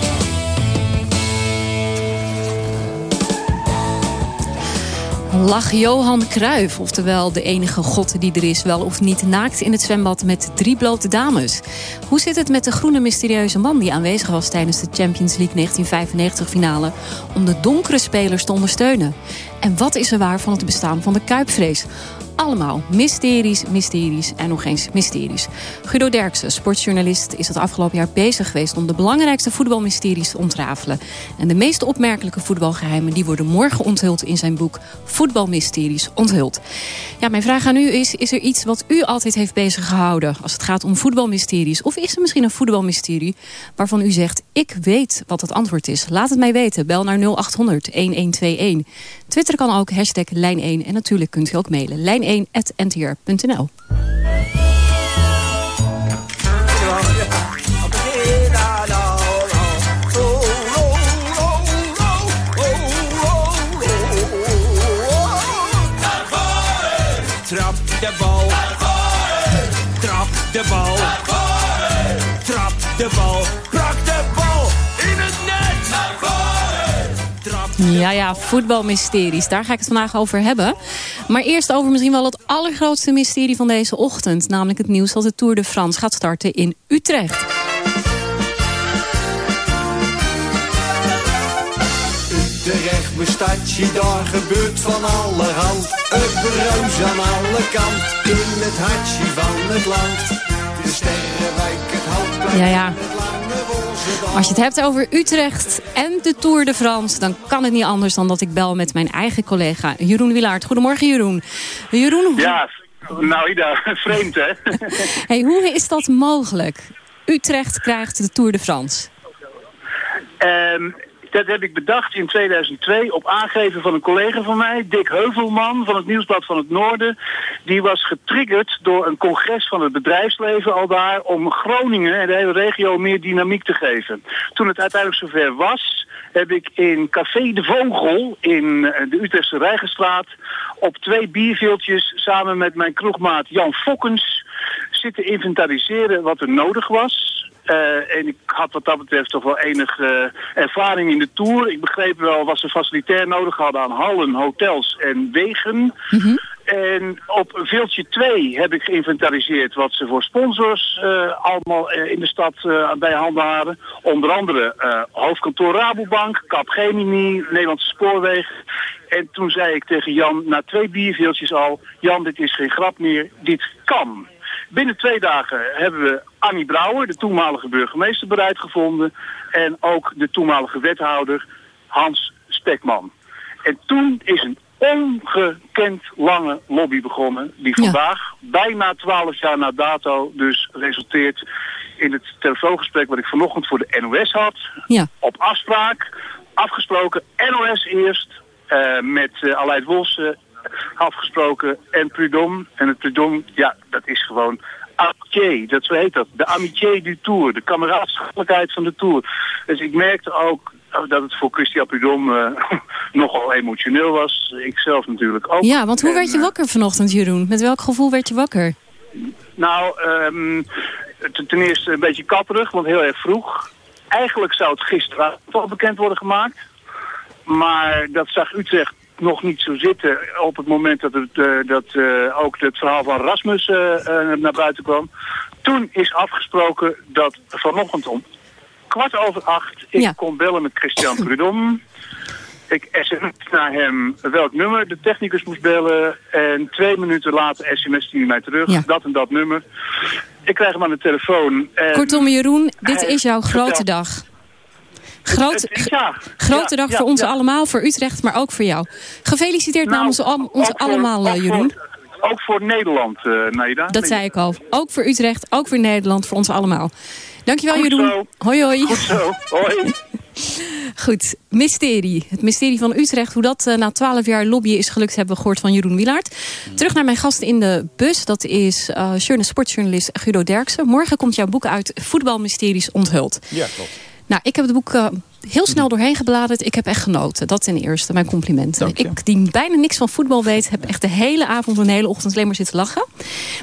Lag Johan Cruijff, oftewel de enige god die er is... wel of niet naakt in het zwembad met drie blote dames? Hoe zit het met de groene mysterieuze man die aanwezig was... tijdens de Champions League 1995-finale... om de donkere spelers te ondersteunen? En wat is er waar van het bestaan van de kuipvrees? Allemaal mysteries, mysteries en nog eens mysteries. Guido Derksen, sportjournalist, is het afgelopen jaar bezig geweest... om de belangrijkste voetbalmysteries te ontrafelen. En de meest opmerkelijke voetbalgeheimen... die worden morgen onthuld in zijn boek Voetbalmysteries onthuld. Ja, mijn vraag aan u is, is er iets wat u altijd heeft bezig gehouden... als het gaat om voetbalmysteries? Of is er misschien een voetbalmysterie waarvan u zegt... ik weet wat het antwoord is? Laat het mij weten. Bel naar 0800-1121. Twitter kan ook, hashtag lijn1. En natuurlijk kunt u ook mailen. lijn1.ntr.nl Ja, ja, voetbalmysteries. Daar ga ik het vandaag over hebben. Maar eerst over misschien wel het allergrootste mysterie van deze ochtend. Namelijk het nieuws dat de Tour de France gaat starten in Utrecht. Utrecht bestaat je, daar gebeurt van allerhand. Het bruis aan alle kant, in het hartje van het land. De sterrenwijk, het houtplein, Ja, ja. Als je het hebt over Utrecht en de Tour de France... dan kan het niet anders dan dat ik bel met mijn eigen collega Jeroen Wilaert. Goedemorgen, Jeroen. Jeroen, hoe, Ja, nou Ida, vreemd hè? hey, hoe is dat mogelijk? Utrecht krijgt de Tour de France. Ehm, dat heb ik bedacht in 2002 op aangeven van een collega van mij, Dick Heuvelman van het Nieuwsblad van het Noorden. Die was getriggerd door een congres van het bedrijfsleven al daar om Groningen en de hele regio meer dynamiek te geven. Toen het uiteindelijk zover was, heb ik in Café de Vogel in eh, de Utrechtse Rijgenstraat op twee bierveeltjes samen met mijn kroegmaat Jan Fokkens zitten inventariseren wat er nodig was. Eh, en ik had wat dat betreft toch wel enige eh, ervaring in de Tour. Ik begreep wel wat ze facilitair nodig hadden aan hallen, hotels en wegen. En op veeltje 2 heb ik geïnventariseerd wat ze voor sponsors eh, allemaal in de stad bij handen hadden. Onder andere hoofdkantoor Rabobank, Capgemini, Nederlandse Spoorwegen. En toen zei ik tegen Jan, na twee bierveeltjes al... Jan, dit is geen grap meer, dit kan. Binnen twee dagen hebben we Annie Brouwer, de toenmalige burgemeester, bereid gevonden. En ook de toenmalige wethouder Hans Spekman. En toen is een ongekend lange lobby begonnen. Die vandaag, bijna twaalf jaar na dato, dus resulteert in het telefoongesprek wat ik vanochtend voor de NOS had. Ja. Op afspraak, afgesproken, NOS eerst, eh, met uh, Aleid Wolse afgesproken en Prudhomme. En het Prudhomme, ja, dat is gewoon amitié, dat zo heet dat. De amitié du Tour, de kameradschappelijkheid van de Tour. Dus ik merkte ook oh, dat het voor Christian Prudhomme eh, nogal emotioneel was. Ik zelf natuurlijk ook. Ja, want hoe En, werd je eh, wakker vanochtend, Jeroen? Met welk gevoel werd je wakker? Nou, ehm, ten eerste een beetje katterig, want heel erg vroeg. eigenlijk zou het gisteren al bekend worden gemaakt. Maar dat zag Utrecht nog niet zo zitten op het moment dat, het, eh, dat eh, ook het verhaal van Rasmus eh, naar buiten kwam. Toen is afgesproken dat vanochtend om kwart over acht ik kon bellen met Christian Prudhomme. Ik sms naar hem welk nummer de technicus moest bellen. En twee minuten later sms hij mij terug. Ja. Dat en dat nummer. Ik krijg hem aan de telefoon. En Kortom, Jeroen, dit is jouw grote dag. Groot, ja. grote Ja, dag ja, voor ons ja. allemaal, voor Utrecht, maar ook voor jou. Gefeliciteerd Nou, namens al- ons voor- allemaal, eh, ook Jeroen. Voor, ook voor Nederland, eh Naida. Dat zei ik al. Ook voor Utrecht, ook voor Nederland, voor ons allemaal. Dankjewel, Goed Jeroen. zo. Hoi, hoi. Goed zo. Hoi. Goed, mysterie. Het mysterie van Utrecht. Hoe dat eh, na twaalf jaar lobbyen is gelukt, hebben we gehoord van Jeroen Wielaert. Terug naar mijn gasten in de bus. Dat is eh journa- sportjournalist Guido Derksen. Morgen komt jouw boek uit Voetbalmysteries onthuld. Ja, klopt. Nou, ik heb het boek eh, heel snel doorheen gebladerd. Ik heb echt genoten. Dat ten eerste, mijn complimenten. Ik, die bijna niks van voetbal weet, heb echt de hele avond en de hele ochtend alleen maar zitten lachen.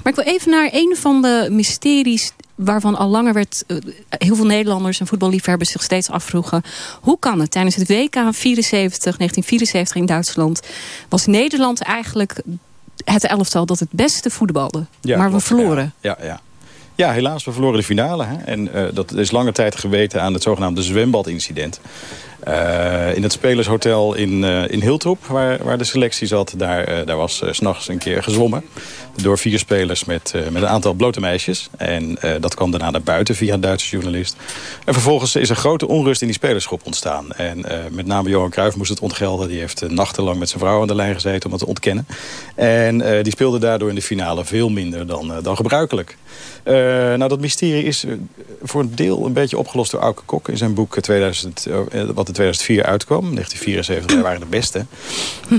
Maar ik wil even naar een van de mysteries waarvan al langer werd... eh, heel veel Nederlanders en voetballiefhebbers zich steeds afvroegen... hoe kan het? Tijdens het WK 74, 1974 in Duitsland... was Nederland eigenlijk het elftal dat het beste voetbalde. Ja, maar klopt, we verloren. Ja, ja. ja, helaas, we verloren de finale. Hè? En eh, dat is lange tijd geweten aan het zogenaamde zwembadincident. Eh, in het Spelershotel in, eh in Hiltrop, waar, waar de selectie zat... daar, daar was s s'nachts een keer gezwommen. Door vier spelers met, eh, met een aantal blote meisjes. En eh, dat kwam daarna naar buiten via een Duitse journalist. En vervolgens is er grote onrust in die spelersgroep ontstaan. En eh, met name Johan Cruijff moest het ontgelden. Die heeft nachtenlang met zijn vrouw aan de lijn gezeten om het te ontkennen. En die speelde daardoor in de finale veel minder dan, dan gebruikelijk. Nou, dat mysterie is voor een deel een beetje opgelost door Auke Kok... in zijn boek eh, 2000, eh, wat in 2004 uitkwam. 1974, wij waren de beste.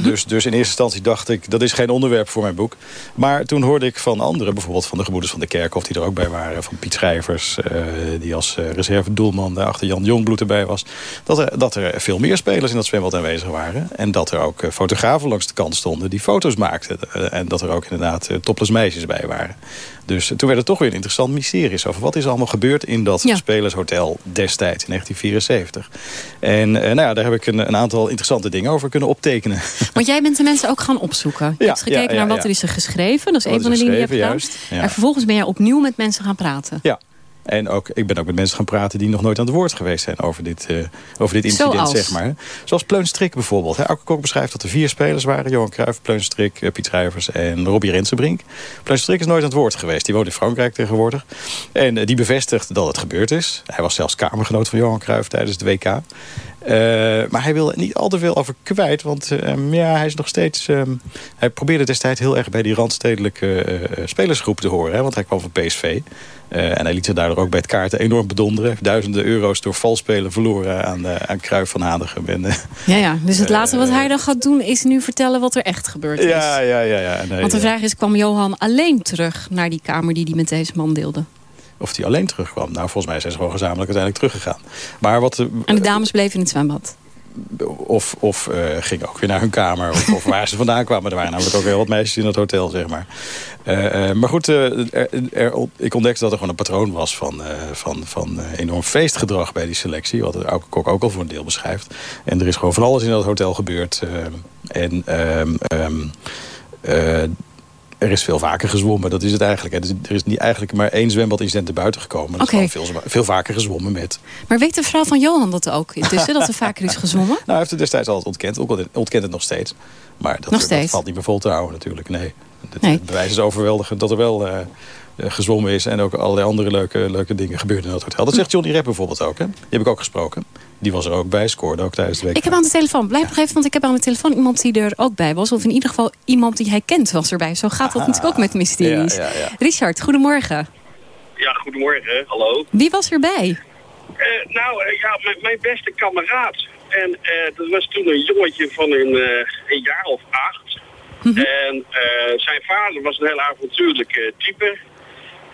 Dus, dus in eerste instantie dacht ik, dat is geen onderwerp voor mijn boek. Maar toen hoorde ik van anderen, bijvoorbeeld van de gebroeders van de Kerkhof... die er ook bij waren, van Piet Schrijvers... eh, die als eh, reservedoelman daar achter Jan Jongbloed erbij was... Dat er, dat er veel meer spelers in dat zwembad aanwezig waren. En dat er ook eh, fotografen langs de kant stonden die foto's maakten. En dat er ook inderdaad topless meisjes bij waren. Dus toen werd het toch weer een interessant mysterie over wat is er allemaal gebeurd in dat Ja. spelershotel destijds in 1974. En eh, nou ja, daar heb ik een, een aantal interessante dingen over kunnen optekenen. Want jij bent de mensen ook gaan opzoeken. Je Ja, hebt gekeken naar wat er is er geschreven. Dat is een van de dingen die je hebt gedaan. En vervolgens ben jij opnieuw met mensen gaan praten. Ja. En ook, ik ben ook met mensen gaan praten die nog nooit aan het woord geweest zijn over dit, eh, over dit incident, Zoals? zeg maar. Zoals Pleun Strik bijvoorbeeld. Hè. Auke Kok beschrijft dat er vier spelers waren. Johan Cruijff, Pleun Strik, eh, Piet Schrijvers en Robbie Rensenbrink. Pleun Strik is nooit aan het woord geweest. Die woont in Frankrijk tegenwoordig. En eh, die bevestigt dat het gebeurd is. Hij was zelfs kamergenoot van Johan Cruijff tijdens het WK. Maar hij wil er niet al te veel over kwijt. Want eh, ja, hij is nog steeds... eh, hij probeerde destijds heel erg bij die randstedelijke spelersgroep te horen. Hè, want hij kwam van PSV. Eh, en hij liet zich daardoor ook bij het kaarten enorm bedonderen. Duizenden euro's door valspelen verloren aan, eh aan Cruijff van Hanegem. En, eh, Ja, ja. Dus het laatste wat hij dan gaat doen is nu vertellen wat er echt gebeurd is. ja, ja, ja. ja. Nee, Want de vraag is, kwam Johan alleen terug naar die kamer die hij met deze man deelde? Of hij alleen terugkwam. Nou, volgens mij zijn ze gewoon gezamenlijk uiteindelijk teruggegaan. Maar wat... En de dames bleven in het zwembad. Of, of gingen ook weer naar hun kamer. Of, of waar ze vandaan kwamen. Er waren namelijk ook heel wat meisjes in het hotel, zeg maar. Eh, eh, maar goed, ik ontdekte dat er gewoon een patroon was van, van, van enorm feestgedrag bij die selectie. Wat Auke Kok ook al voor een deel beschrijft. En er is gewoon van alles in dat hotel gebeurd. en eh, er is veel vaker gezwommen, dat is het eigenlijk. Dus Er is niet eigenlijk maar één zwembadincident er buiten gekomen. Er is Oké. gewoon veel, veel vaker gezwommen met Maar weet de vrouw van Johan dat ook intussen? dat er vaker is gezwommen? nou, hij heeft het destijds altijd ontkend. Ook al- ontkent het nog steeds. Maar dat, valt niet meer vol te houden natuurlijk. Nee. Het, Nee. het bewijs is overweldigend dat er wel eh, eh, gezwommen is. En ook allerlei andere leuke, leuke dingen gebeurden in dat hotel. Dat zegt Johnny Rep bijvoorbeeld ook. Hè? Die heb ik ook gesproken. Die was er ook bij. Scoorde ook tijdens de week. Ik heb aan de telefoon, blijf nog even, want ik heb aan de telefoon iemand die er ook bij was. Of in ieder geval iemand die hij kent was erbij. Zo gaat dat Ah. natuurlijk ook met mysteries. Ja, ja, ja. Richard, goedemorgen. Ja, goedemorgen. Hallo. Wie was erbij? Eh, nou, eh, ja, mijn, mijn beste kameraad. En eh, dat was toen een jongetje van een, eh, een jaar of acht. En eh, zijn vader was een heel avontuurlijk eh, type.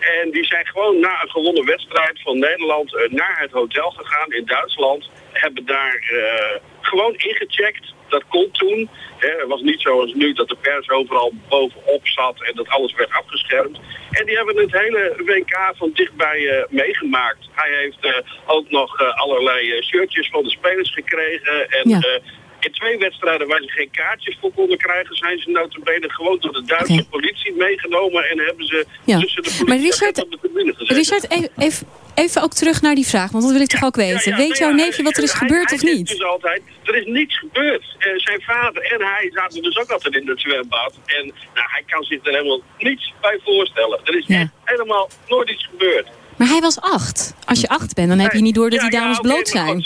En die zijn gewoon na een gewonnen wedstrijd van Nederland eh, naar het hotel gegaan in Duitsland. Hebben daar eh, gewoon ingecheckt. Dat kon toen. Hè. Het was niet zoals nu dat de pers overal bovenop zat en dat alles werd afgeschermd. En die hebben het hele WK van dichtbij eh, meegemaakt. Hij heeft ook nog allerlei shirtjes van de spelers gekregen. En Ja. In twee wedstrijden waar ze geen kaartjes voor konden krijgen... zijn ze notabene gewoon door de Duitse politie meegenomen... en hebben ze Ja. tussen de Maar politie Richard- op de tribune gezet. Richard, even, even, even ook terug naar die vraag, want dat wil ik toch ook weten. Ja, Weet nou jouw neefje wat er is gebeurd hij of niet? Dus altijd, er is niets gebeurd. Eh, zijn vader en hij zaten dus ook altijd in het zwembad. En nou, hij kan zich er helemaal niets bij voorstellen. Er is echt helemaal nooit iets gebeurd. Maar hij was acht. Als je acht bent, dan heb je niet door dat die dames bloot maar zijn.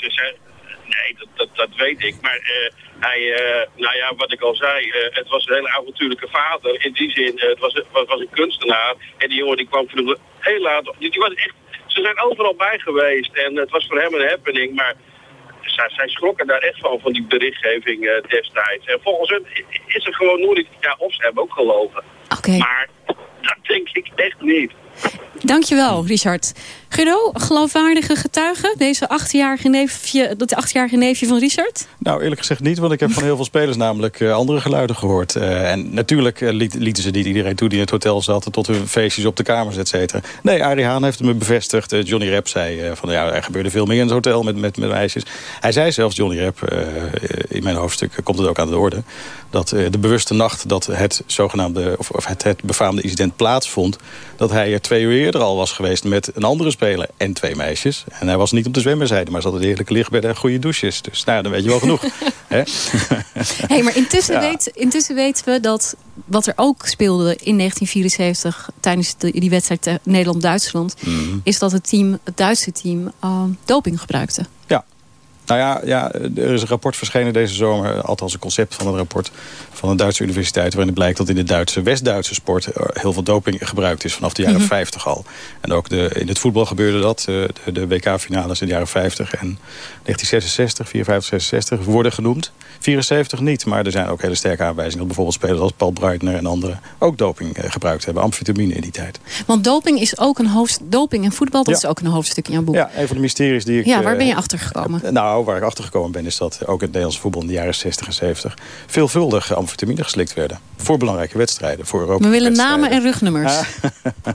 Dat, dat, dat weet ik. Maar eh, hij, eh, nou ja, wat ik al zei, eh, het was een hele avontuurlijke vader. In die zin, het was, was, was een kunstenaar. En die jongen die kwam vroeger heel laat. Die, die was echt, ze zijn overal bij geweest. En het was voor hem een happening. Maar zij, zij schrokken daar echt van, van die berichtgeving destijds. En volgens hen is er gewoon nooit... Ja, of ze hebben ook gelogen. Maar dat denk ik echt niet. Dankjewel, Richard. Guido, geloofwaardige getuige? Deze achtjarige neefje, dat achtjarige neefje van Richard? Nou, eerlijk gezegd niet, want ik heb van heel veel spelers namelijk eh, andere geluiden gehoord. Eh, en natuurlijk eh, liet- lieten ze niet iedereen toe die in het hotel zat... tot hun feestjes op de kamers, et cetera. Nee, Arie Haan heeft me bevestigd. Johnny Rep zei van ja, er gebeurde veel meer in het hotel met, met, met meisjes. Hij zei zelfs, Johnny Rep, in mijn hoofdstuk komt het ook aan de orde... dat de bewuste nacht dat het zogenaamde, of, of het, het befaamde incident plaatsvond... dat hij er twee uur eerder al was geweest met een andere speler en twee meisjes. En hij was niet op de zwemmerzijde, maar zat in de heerlijke lichtbedden en goede douches. Dus nou, dan weet je wel genoeg. Hè? hey, maar intussen, Ja. weet, intussen weten we dat wat er ook speelde in 1974... tijdens de- die wedstrijd te- Nederland-Duitsland... Mhm. is dat het, team, het Duitse team eh, doping gebruikte. Ja. Nou ja, ja, er is een rapport verschenen deze zomer, althans een concept van een rapport van een Duitse universiteit, waarin blijkt dat in de Duitse, West-Duitse sport heel veel doping gebruikt is vanaf de jaren Mhm. 50 al. En ook de, in het voetbal gebeurde dat, eh, de, de WK-finales in de jaren 50 en 1966, 54, 66 worden genoemd. 74 niet, maar er zijn ook hele sterke aanwijzingen dat bijvoorbeeld spelers als Paul Breitner en anderen ook doping eh, gebruikt hebben, amfetamine in die tijd. Want doping is ook een hoofdstuk... Doping en voetbal, dat Ja. is ook een hoofdstuk in jouw boek. Ja, een van de mysteries die ik... Ja, waar eh, ben je achter gekomen? Nou, waar ik achter gekomen ben is dat ook in het Nederlandse voetbal in de jaren 60 en 70 veelvuldig amfetamine geslikt werden. Voor belangrijke wedstrijden, voor Europa. We willen namen en rugnummers. Ah.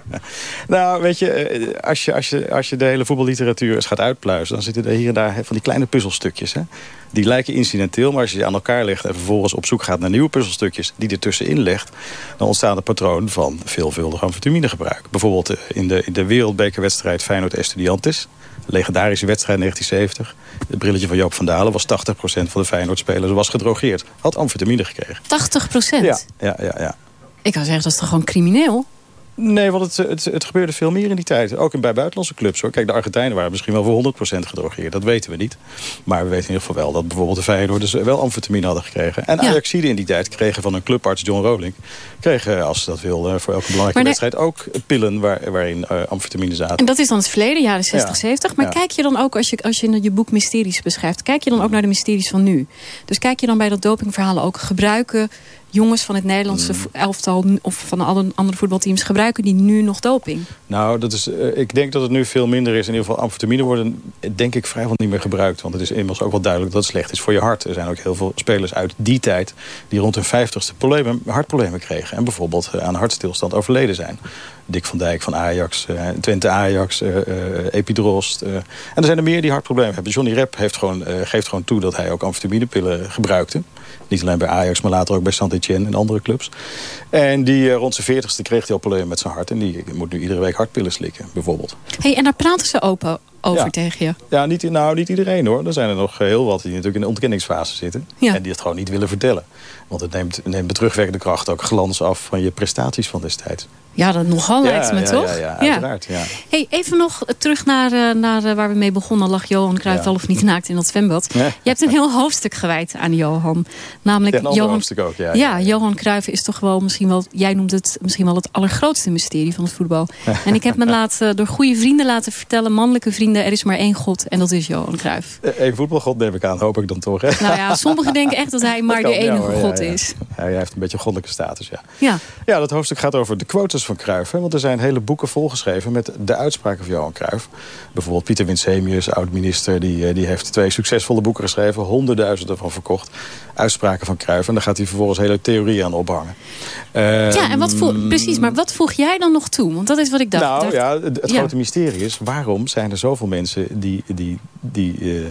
Nou, weet je, eh, als je, als, je, als je de hele voetballiteratuur eens gaat uitpluizen... dan zitten er hier en daar van die kleine puzzelstukjes. Hè? Die lijken incidenteel, maar als je die aan elkaar legt... en vervolgens op zoek gaat naar nieuwe puzzelstukjes die er tussenin legt... dan ontstaat een patroon van veelvuldig amfetaminegebruik. Bijvoorbeeld eh, in de, in de wereldbekerwedstrijd Feyenoord-Estudiantes... legendarische wedstrijd 1970. Het brilletje van Joop van Dalen was 80% van de Feyenoord-spelers was gedrogeerd. Had amfetamine gekregen. 80 procent? Ja, ja, ja, ja. Ik kan zeggen, dat is toch gewoon crimineel? Nee, want het, het, het gebeurde veel meer in die tijd. Ook in- bij buitenlandse clubs. Hoor. Kijk, de Argentijnen waren misschien wel voor 100% gedrogeerd. Dat weten we niet. Maar we weten in ieder geval wel dat bijvoorbeeld de Feyenoorders wel amfetamine hadden gekregen. En Ja. Ajaxide in die tijd kregen van een clubarts John Rowling... kregen, als ze dat wilden, voor elke belangrijke Maar wedstrijd... ook pillen waar, waarin eh, amfetamine zaten. En dat is dan het verleden, jaren 60, Ja. 70. Maar Ja. kijk je dan ook, als je, als je je boek Mysteries beschrijft... kijk je dan ook naar de mysteries van nu? Dus kijk je dan bij dat dopingverhaal ook... gebruiken jongens van het Nederlandse Mm. elftal... of van alle andere voetbalteams... gebruiken die nu nog doping? Nou, dat is, eh, ik denk dat het nu veel minder is. In ieder geval amfetamine worden denk ik vrijwel niet meer gebruikt. Want het is immers ook wel duidelijk dat het slecht is voor je hart. Er zijn ook heel veel spelers uit die tijd... die rond hun vijftigste problemen, hartproblemen kregen. En bijvoorbeeld eh, aan hartstilstand overleden zijn. Dick van Dijk van Ajax, eh, Twente Ajax, eh eh, Epidrost. En er zijn er meer die hartproblemen hebben. Johnny Rep heeft gewoon, geeft gewoon toe dat hij ook amfetaminepillen gebruikte. Niet alleen bij Ajax, maar later ook bij Saint-Etienne en andere clubs. En die rond zijn veertigste kreeg hij al problemen met zijn hart. En die moet nu iedere week hartpillen slikken, bijvoorbeeld. hey, en daar praten ze open over Ja. tegen je? Ja, niet, nou, niet iedereen hoor. Er zijn er nog heel wat die natuurlijk in de ontkenningsfase zitten. Ja. En die het gewoon niet willen vertellen. Want het neemt, neemt terugwerkende kracht ook glans af van je prestaties van destijds. Ja, dat nogal Ja, lijkt me ja, toch? Ja, ja, uiteraard. Ja. Hey, even nog terug naar, eh, naar eh, waar we mee begonnen. Lag Johan Cruijff wel of niet naakt in dat zwembad? Je hebt een heel hoofdstuk gewijd aan Johan. Namelijk een Johan, hoofdstuk ook, ja, ja, Johan Cruijff is toch wel misschien wel... Jij noemt het misschien wel het allergrootste mysterie van het voetbal. En ik heb me laten, door goede vrienden laten vertellen... mannelijke vrienden er is maar één God en dat is Johan Cruijff. Eén voetbalgod neem ik aan, hoop ik dan toch. Hè? Nou ja, sommigen denken echt dat hij maar de enige hoor, ja. is. Hij heeft een beetje goddelijke status, ja. Ja. Ja, dat hoofdstuk gaat over de quotes van Cruijff. Hè, want er zijn hele boeken volgeschreven met de uitspraken van Johan Cruijff. Bijvoorbeeld Pieter Winsemius, oud-minister, die, eh, die heeft twee succesvolle boeken geschreven. Honderdduizenden van verkocht. Uitspraken van Cruijff. En daar gaat hij vervolgens hele theorieën aan ophangen. Ja, en wat voeg, Ehm, precies, maar wat voeg jij dan nog toe? Want dat is wat ik dacht. Nou ja, het, het Ja. grote mysterie is... waarom zijn er zoveel mensen die, die, die, eh,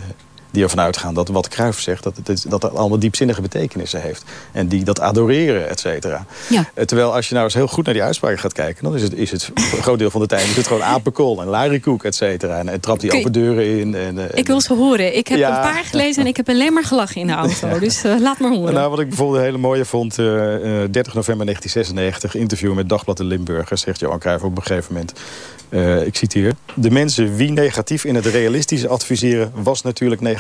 die ervan uitgaan... dat wat Cruijff zegt, dat het, dat het allemaal diepzinnige betekenissen heeft. En die dat adoreren, et cetera. Ja. Eh, Terwijl als je nou eens heel goed naar die uitspraken gaat kijken... dan is het, is het een groot deel van de tijd is het gewoon apenkool en larikoek, et cetera. En, en trapt die open deuren in. En, eh, Ik wil ze horen. Ik heb Ja. een paar gelezen en ik heb alleen maar gelachen in de auto. Dus eh, laat maar horen. Nou, wat ik bijvoorbeeld een hele mooie vond... eh, eh, 30 november 1996, interview met Dagblad de Limburger... zegt Johan Cruijff op een gegeven moment... eh, ik citeer... De mensen wie negatief in het realistische adviseren... was natuurlijk negatief.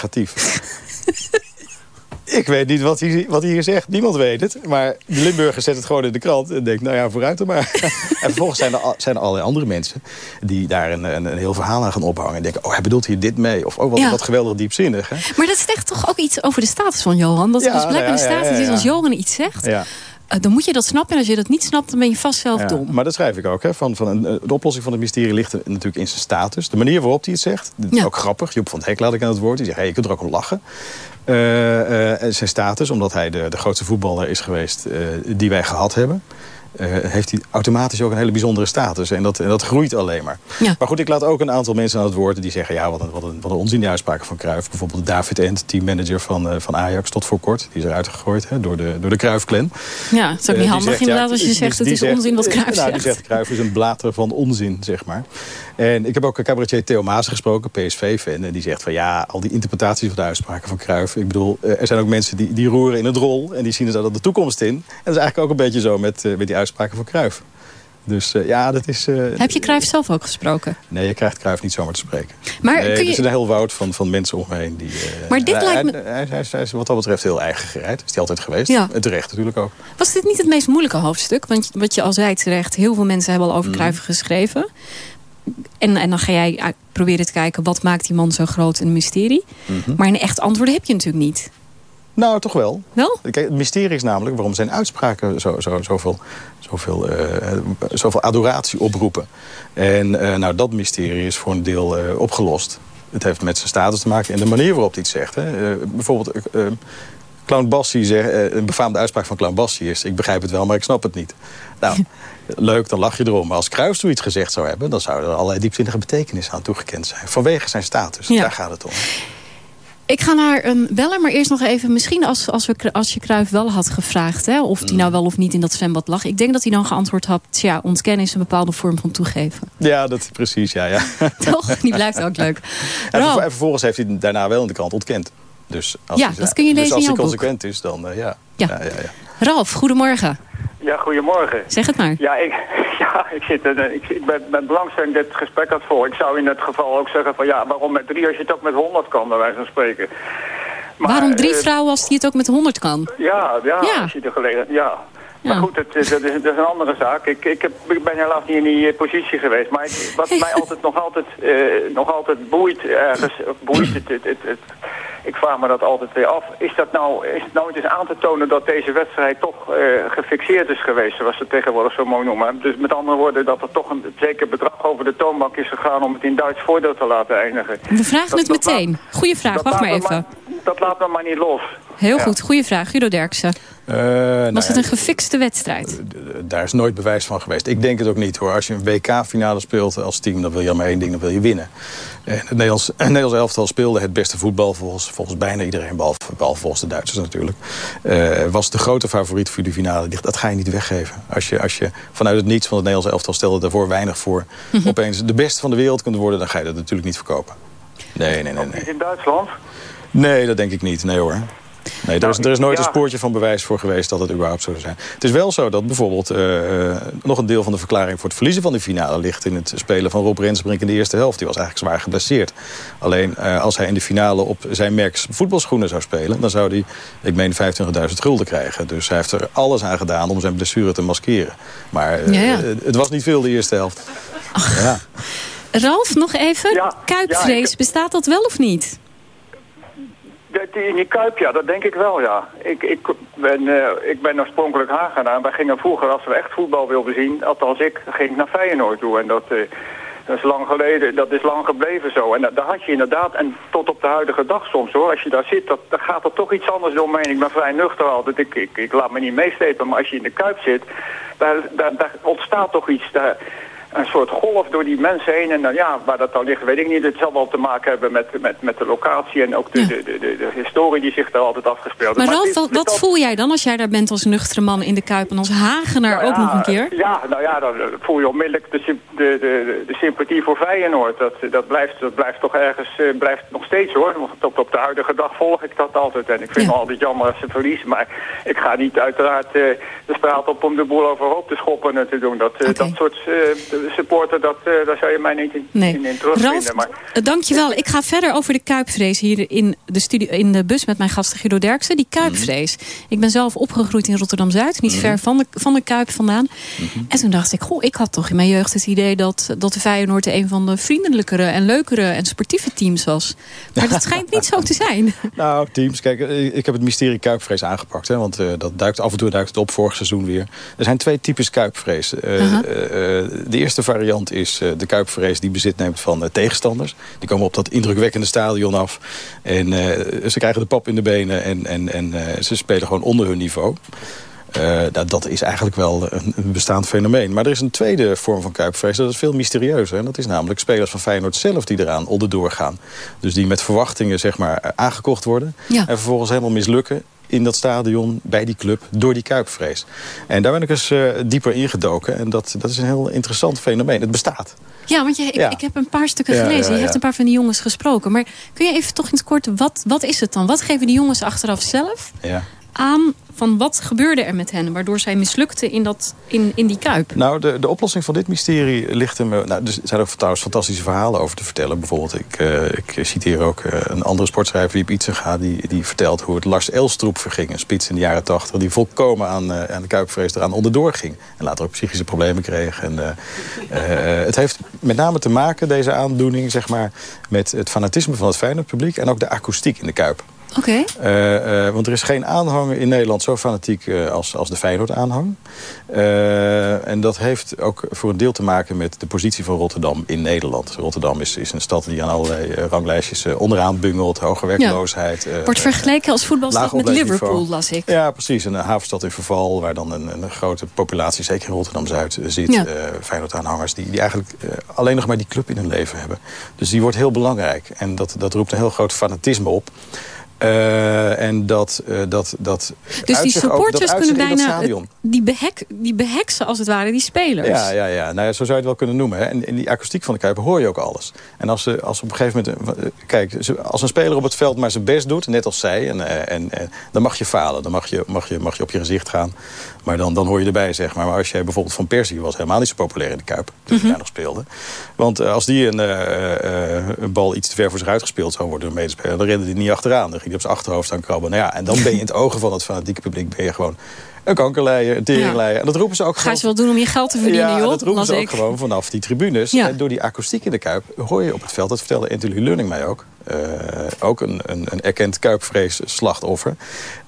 Ik weet niet wat hij, wat hij hier zegt. Niemand weet het. Maar de Limburger zet het gewoon in de krant... en denkt, nou ja, vooruit er maar. en vervolgens zijn er, al- zijn er allerlei andere mensen... die daar een, een, een heel verhaal aan gaan ophangen... en denken, oh, hij bedoelt hier dit mee. Of, oh, wat, Ja. wat geweldig diepzinnig. Hè? Maar dat zegt toch ook iets over de status van Johan? Dat Ja, dus blijkbaar nou de ja, ja, status ja, is als Johan iets zegt... Eh, dan moet je dat snappen. En als je dat niet snapt, dan ben je vast zelf Ja, dom. maar dat schrijf ik ook. Hè, van, van een, eh, de oplossing van het mysterie ligt er natuurlijk in zijn status. De manier waarop hij het zegt. Dat is Ja. ook grappig. Joep van het Hek laat ik aan het woord. Die zegt, hey, je kunt er ook om lachen. En zijn status, omdat hij de, de grootste voetballer is geweest die wij gehad hebben. Eh, heeft hij automatisch ook een hele bijzondere status. En dat, en dat groeit alleen maar. Maar goed, ik laat ook een aantal mensen aan het woord die zeggen... ja, wat een, wat een, wat een onzin die uitspraken van Cruijff. Bijvoorbeeld David Ent, teammanager van, eh, van Ajax tot voor kort. Die is eruit gegooid hè, door de, door de Cruijff-clan. Ja, het is ook Eh, niet die handig zegt, inderdaad als je zegt... het is zegt- onzin wat Cruijff nou, Die zegt. Cruijff is een blater van onzin, zeg maar. En ik heb ook cabaretier Theo Maas gesproken, PSV-fan. En die zegt van ja, al die interpretaties van de uitspraken van Cruijff. Ik bedoel, eh, er zijn ook mensen die, die roeren in het rol. En die zien er dan de toekomst in. En dat is eigenlijk ook een beetje zo met, eh, met die uitspraken van Cruijff. Dus eh, ja, dat is... eh, Heb je Cruijff zelf ook gesproken? Nee, je krijgt Cruijff niet zomaar te spreken. Maar nee, kun je- Er is een heel woud van, van mensen om me heen. Die, eh, Maar dit hij, lijkt me- hij, hij, hij is- hij is wat dat betreft heel eigen gereid. Is hij altijd geweest. Ja. En terecht natuurlijk ook. Was dit niet het meest moeilijke hoofdstuk? Want wat je al zei terecht, heel veel mensen hebben al over Cruijff geschreven. En, en dan ga jij proberen te kijken, wat maakt die man zo groot een mysterie? Mhm. Maar een echt antwoord heb je natuurlijk niet. Nou, toch wel. Wel? Kijk, het mysterie is namelijk waarom zijn uitspraken zo, zo, zoveel, zoveel, eh, zoveel adoratie oproepen. En eh, nou, dat mysterie is voor een deel eh, opgelost. Het heeft met zijn status te maken en de manier waarop hij het zegt. Hè. Bijvoorbeeld, Clown Bassi zegt, een befaamde uitspraak van Clown Bassi is... ik begrijp het wel, maar ik snap het niet. Nou, leuk, dan lach je erom. Maar als Cruijff zoiets gezegd zou hebben... dan zouden er allerlei diepzinnige betekenissen aan toegekend zijn. Vanwege zijn status. Ja. Daar gaat het om. Ik ga naar een beller, maar eerst nog even... misschien als, als, we, als je Cruijff wel had gevraagd... Hè, of Mm. die nou wel of niet in dat zwembad lag. Ik denk dat hij dan geantwoord had... tja, ontkennen is een bepaalde vorm van toegeven. Ja, dat precies, ja. ja. Toch? Die blijft ook leuk. En, vervolgens heeft hij daarna wel in de krant ontkend. Dus als Ja, hij, dat kun je dus lezen als hij boek. consequent is, dan eh, ja. Ja. Ja, ja, ja. Ralf, goedemorgen. Ja, goedemorgen. Zeg het maar. Ja, ik, ja, ik, zit, er- ik, ik ben met belangstelling dit gesprek het voor. Ik zou in het geval ook zeggen van ja, waarom met drie als je het ook met honderd kan, bij wijze van spreken. Maar, Waarom drie eh, vrouwen als hij het ook met 100 kan? Ja, ja, Ja. als je de gelegenheid, ja. Maar goed, het, is- dat, is, dat is een andere zaak. Ik, ik, heb, ik ben helaas niet in die eh, positie geweest. Maar ik- wat mij altijd nog altijd, eh, nog altijd boeit, ergens, boeit het, het, het, het- ik vraag me dat altijd weer af. Is, dat nou, is het nou eens aan te tonen dat deze wedstrijd toch eh, gefixeerd is geweest, zoals ze het tegenwoordig zo mooi noemen. Dus met andere woorden, dat er toch een zeker bedrag over de toonbank is gegaan om het in Duits voordeel te laten eindigen. We vragen Dat- het dat meteen. Goeie vraag, wacht maar even. dat laat me maar niet los. Heel Ja. goed, goede vraag. Guido Derksen. Eh, nou Was het ja, een gefixte wedstrijd? daar is nooit bewijs van geweest. Ik denk het ook niet hoor. Als je een WK-finale speelt als team, dan wil je maar één ding, dan wil je winnen. En het Nederlands, het Nederlands elftal speelde het beste voetbal volgens, volgens bijna iedereen, behalve, behalve volgens de Duitsers natuurlijk. Eh, was de grote favoriet voor die finale. Dat ga je niet weggeven. Als je, als je vanuit het niets van het Nederlands elftal stelde daarvoor weinig voor, Mhm. opeens de beste van de wereld kunt worden, dan ga je dat natuurlijk niet verkopen. Nee, nee, nee, nee. Niet in Duitsland? Nee, dat denk ik niet. Nee hoor. Nee, er is, er is nooit ja. een spoortje van bewijs voor geweest dat het überhaupt zo zou zijn. Het is wel zo dat bijvoorbeeld eh, eh, nog een deel van de verklaring voor het verliezen van de finale ligt in het spelen van Rob Rensbrink in de eerste helft. Die was eigenlijk zwaar geblesseerd. Alleen eh, als hij in de finale op zijn merks voetbalschoenen zou spelen, dan zou hij, ik meen, 25.000 gulden krijgen. Dus hij heeft er alles aan gedaan om zijn blessure te maskeren. Maar eh, Ja, ja. het was niet veel de eerste helft. Ja. Ralf, nog even. Kuipvrees, bestaat dat wel of niet? In die Kuip, ja, dat denk ik wel, ja. Ik, ik, ben, uh, ik ben oorspronkelijk Hagenaar. Wij gingen vroeger, als we echt voetbal wilden zien... althans ik, ging naar Feyenoord toe. En dat, uh, dat is lang geleden, dat is lang gebleven zo. En daar had je inderdaad, en tot op de huidige dag soms hoor... als je daar zit, dat, dan gaat er toch iets anders door me. Ik ben vrij nuchter altijd, ik, ik, ik laat me niet meestepen. Maar als je in de Kuip zit, daar, daar, daar ontstaat toch iets... Daar, een soort golf door die mensen heen. En dan, ja, waar dat dan ligt, weet ik niet. Het zal wel te maken hebben met, met, met de locatie en ook de, de, de, de, historie die zich daar altijd afgespeeld heeft. Maar, Ralf, wat, wat voel jij dan als jij daar bent als nuchtere man in de Kuip en als Hagenaar nou ook nog een keer? Ja, nou ja, dan voel je onmiddellijk de, de, de, de sympathie voor Feyenoord. Dat, dat, blijft, dat blijft toch ergens, uh, blijft nog steeds hoor. Op, op de huidige dag volg ik dat altijd. En ik vind ja. het altijd jammer als ze verliezen. Maar ik ga niet uiteraard uh, de straat op om de boel overhoop te schoppen en te doen. Dat, okay. dat soort supporter, dat, uh, daar zou je mij niet in, nee. in, in terugvinden. Ralf, maar... dankjewel. Ik ga verder over de kuipvrees hier in de, studio, in de bus met mijn gasten Guido Derksen. Die kuipvrees. Mm -hmm. Ik ben zelf opgegroeid in Rotterdam-Zuid. Niet mm -hmm. ver van de, van de Kuip vandaan. Mm -hmm. En toen dacht ik, goh, ik had toch in mijn jeugd het idee... dat, dat de Feyenoord een van de vriendelijkere en leukere en sportieve teams was. Maar dat schijnt niet zo te zijn. Nou, teams, kijk, ik heb het mysterie kuipvrees aangepakt. Hè, want uh, dat duikt af en toe duikt het op vorig seizoen weer. Er zijn twee types kuipvrees. Uh, -huh. de eerste variant is uh, de kuipvrees die bezit neemt van uh, tegenstanders. Die komen op dat indrukwekkende stadion af. En uh, ze krijgen de pap in de benen en, en, en ze spelen gewoon onder hun niveau. dat, dat is eigenlijk wel een, een, bestaand fenomeen. Maar er is een tweede vorm van kuipvrees. Dat is veel mysterieuzer. En dat is namelijk spelers van Feyenoord zelf die eraan onderdoor gaan. Dus die met verwachtingen zeg maar, aangekocht worden. Ja. En vervolgens helemaal mislukken in dat stadion, bij die club, door die kuipvrees. En daar ben ik eens uh, dieper ingedoken. En dat, dat is een heel interessant fenomeen. Het bestaat. Ja, want je, ik, ja. ik heb een paar stukken gelezen. Ja, ja, je hebt een paar van die jongens gesproken. Maar kun je even toch in het kort, wat, wat is het dan? Wat geven die jongens achteraf zelf aan van wat gebeurde er met hen... waardoor zij mislukten in, dat, in, in die kuip? Nou, de, de oplossing van dit mysterie ligt hem... Nou, er zijn ook trouwens fantastische verhalen over te vertellen. Bijvoorbeeld, ik, uh, ik citeer ook uh, een andere sportschrijver, Wiep Itzenga... Die, die vertelt hoe het Lars Elstroep verging. Een spits in de jaren tachtig die volkomen aan, uh, aan de kuipvrees eraan onderdoor ging. En later ook psychische problemen kreeg. En, het heeft met name te maken, deze aandoening... zeg maar, met het fanatisme van het Feyenoord publiek... en ook de akoestiek in de kuip. Oké. Okay. Uh, uh, want er is geen aanhang in Nederland zo fanatiek uh, als, als de Feyenoord-aanhang. en dat heeft ook voor een deel te maken met de positie van Rotterdam in Nederland. Rotterdam is, is een stad die aan allerlei ranglijstjes onderaan bungelt. Hoge werkloosheid. Ja. Wordt vergeleken als voetbalstad met Liverpool, las ik. Ja, precies. Een havenstad in verval waar dan een, een grote populatie, zeker in Rotterdam-Zuid, zit. Ja. Feyenoord-aanhangers die, die eigenlijk alleen nog maar die club in hun leven hebben. Dus die wordt heel belangrijk. En dat, dat roept een heel groot fanatisme op. Uh, en dat, uh, dat, dat dus die supporters ook, kunnen bijna die, behek, die beheksen als het ware die spelers. Ja, ja, ja. Nou ja, zo zou je het wel kunnen noemen. Hè. En in die akoestiek van de Kuip hoor je ook alles. En als ze, als op een gegeven moment... Kijk, als een speler op het veld maar zijn best doet, net als zij... En, en, en dan mag je falen. Dan mag je, mag je, mag je op je gezicht gaan. Maar dan, dan hoor je erbij, zeg maar. Maar als jij bijvoorbeeld van Persie was helemaal niet zo populair in de Kuip. Toen mm -hmm. hij nog speelde. Want als die een, uh, een bal iets te ver voor zich uitgespeeld zou worden door een medespeler... dan rende hij niet achteraan. Ging hij op zijn achterhoofd aan krabben. Nou ja, en dan ben je in het ogen van het fanatieke publiek... ben je gewoon een kankerleier, een teringleier. Ja. En dat roepen ze ook Ga je wel doen om je geld te verdienen, ja, joh? dat roepen ze ook ik. gewoon vanaf die tribunes. Ja. En door die akoestiek in de Kuip hoor je op het veld... dat vertelde Anthony Lunning mij ook. Uh, ook een, een, een erkend kuipvrees slachtoffer.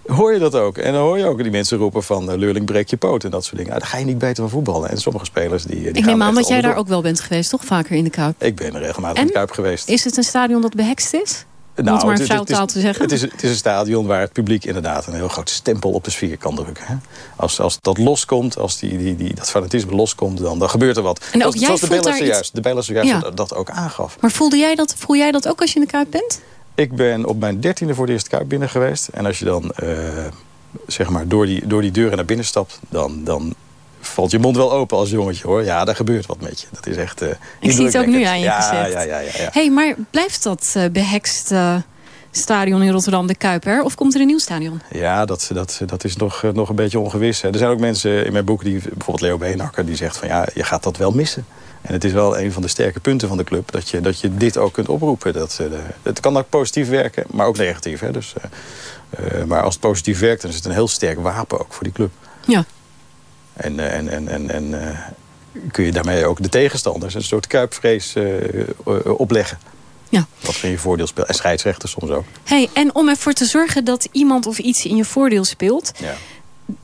Hoor je dat ook? En dan hoor je ook die mensen roepen van... Uh, Leurling, breek je poot en dat soort dingen. Nou, dan ga je niet beter van voetballen. En sommige spelers die, die Ik neem aan dat jij daar ook wel bent geweest, toch? Vaker in de Kuip. Ik ben regelmatig en? in de Kuip geweest. Is het een stadion dat behekst is? Nou, het maar het, het, te zeggen. Het is, het is een stadion waar het publiek inderdaad een heel groot stempel op de sfeer kan drukken. Hè? Als, als dat loskomt, als die, die, die, dat fanatisme loskomt, dan, dan gebeurt er wat. En ook zoals, jij zoals de daar zojuist, iets... de ja. dat, dat ook aangaf. Maar voelde jij dat, voel jij dat ook als je in de Kuip bent? Ik ben op mijn dertiende voor de eerste Kuip binnen geweest. En als je dan uh, zeg maar door die, door die deuren naar binnen stapt, dan... dan valt je mond wel open als jongetje, hoor. Ja, daar gebeurt wat met je. Dat is echt uh, Ik zie het ook nu aan je ja, gezicht. Ja, ja, ja, ja. hey, maar blijft dat uh, stadion in Rotterdam, de Kuiper? Of komt er een nieuw stadion? Ja, dat, dat, dat is nog, nog een beetje ongewis. Hè. Er zijn ook mensen in mijn boek, die, bijvoorbeeld Leo Beenhakker... die zegt van ja, je gaat dat wel missen. En het is wel een van de sterke punten van de club... dat je, dat je dit ook kunt oproepen. Dat, uh, het kan ook positief werken, maar ook negatief. Hè. Dus, uh, maar als het positief werkt, dan is het een heel sterk wapen ook voor die club. Ja. En, en, en, en, en kun je daarmee ook de tegenstanders een soort kuipvrees opleggen. Ja. Wat van je voordeel speelt. En scheidsrechters soms ook. Hey, en om ervoor te zorgen dat iemand of iets in je voordeel speelt... Ja.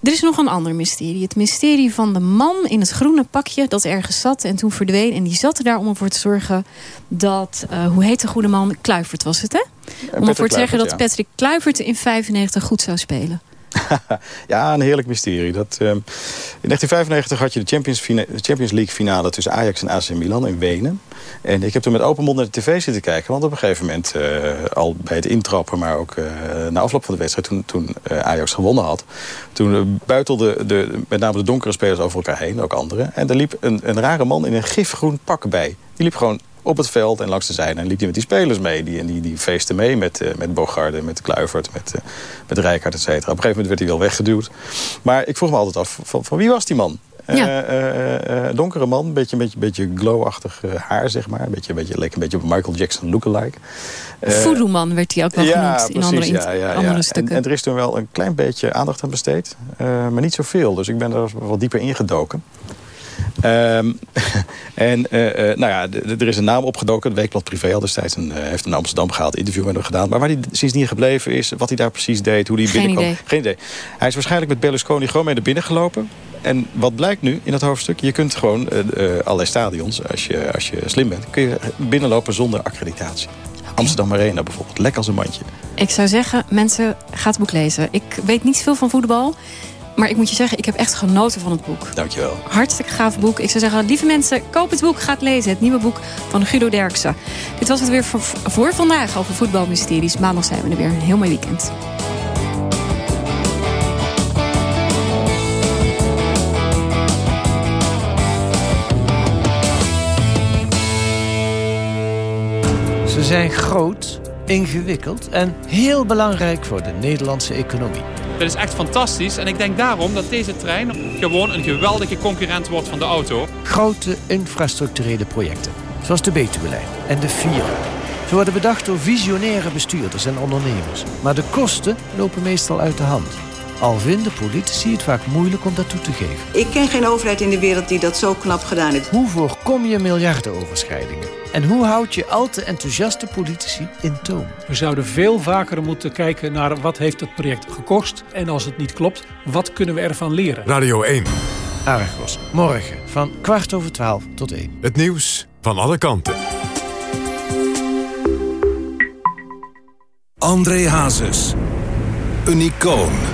Er is nog een ander mysterie. Het mysterie van de man in het groene pakje dat ergens zat en toen verdween. En die zat er daar om ervoor te zorgen dat, uh, hoe heet de goede man? Kluivert was het, hè? om ervoor te zeggen dat. Patrick Kluivert in 95 goed zou spelen. ja, een heerlijk mysterie. Dat, uh, in 1995 had je de Champions, League finale tussen Ajax en AC Milan in Wenen. En ik heb toen met open mond naar de tv zitten kijken. Want op een gegeven moment, uh, al bij het intrappen, maar ook uh, na afloop van de wedstrijd... toen, toen Ajax gewonnen had, toen buitelden de, met name de donkere spelers over elkaar heen, ook anderen. En er liep een, een rare man in een gifgroen pak bij. Die liep gewoon op het veld en langs de zijde. En liep hij met die spelers mee. Die, die, die feesten mee met, uh, met Bogarde, met Kluivert, met, uh, met Rijkaard, et cetera. Op een gegeven moment werd hij wel weggeduwd. Maar ik vroeg me altijd af, van, van wie was die man? Ja. Uh, donkere man, beetje, beetje, beetje glow-achtig haar, zeg maar. Een beetje, beetje, lekker, een beetje Michael Jackson lookalike. Voodoo-man werd hij ook wel ja, genoemd in andere, ja, ja, andere stukken. En, en, er is toen wel een klein beetje aandacht aan besteed. maar niet zoveel, dus ik ben er wel dieper ingedoken. Um, en uh, uh, nou ja, er is een naam opgedoken. Het Weekblad Privé al destijds een, uh, heeft in Amsterdam gehaald. interview met hem gedaan. Maar waar hij sindsdien gebleven is. Wat hij daar precies deed. Hoe hij Geen binnenkwam. Idee. Geen idee. Hij is waarschijnlijk met Berlusconi gewoon mee naar binnen gelopen. En wat blijkt nu in dat hoofdstuk? Je kunt gewoon allerlei stadions, als je, als je slim bent... kun je binnenlopen zonder accreditatie. Amsterdam Arena bijvoorbeeld. Lek als een mandje. Ik zou zeggen, mensen, ga het boek lezen. Ik weet niet veel van voetbal. Maar ik moet je zeggen, ik heb echt genoten van het boek. Dankjewel. Hartstikke gaaf boek. Ik zou zeggen, lieve mensen, koop het boek, ga het lezen. Het nieuwe boek van Guido Derksen. Dit was het weer voor, voor vandaag over voetbalmysteries. Maandag zijn we er weer. Een heel mooi weekend. Ze zijn groot, ingewikkeld en heel belangrijk voor de Nederlandse economie. Dat is echt fantastisch en ik denk daarom dat deze trein gewoon een geweldige concurrent wordt van de auto. Grote infrastructurele projecten, zoals de Betuwelijn en de Vira. Ze worden bedacht door visionaire bestuurders en ondernemers. Maar de kosten lopen meestal uit de hand. Al vinden politici het vaak moeilijk om dat toe te geven. Ik ken geen overheid in de wereld die dat zo knap gedaan heeft. Hoe voorkom je miljardenoverschrijdingen? En hoe houd je al te enthousiaste politici in toom? We zouden veel vaker moeten kijken naar wat heeft het project gekost. En als het niet klopt, wat kunnen we ervan leren? Radio 1. Argos, morgen van kwart over twaalf tot één. Het nieuws van alle kanten. André Hazes. Een icoon.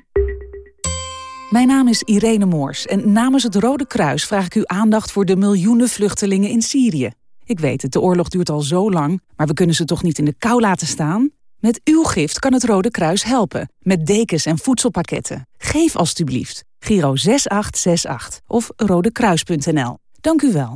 Mijn naam is Irene Moors en namens het Rode Kruis vraag ik uw aandacht voor de miljoenen vluchtelingen in Syrië. Ik weet het, de oorlog duurt al zo lang, maar we kunnen ze toch niet in de kou laten staan? Met uw gift kan het Rode Kruis helpen, met dekens en voedselpakketten. Geef alstublieft. Giro 6868 of rodekruis.nl. Dank u wel.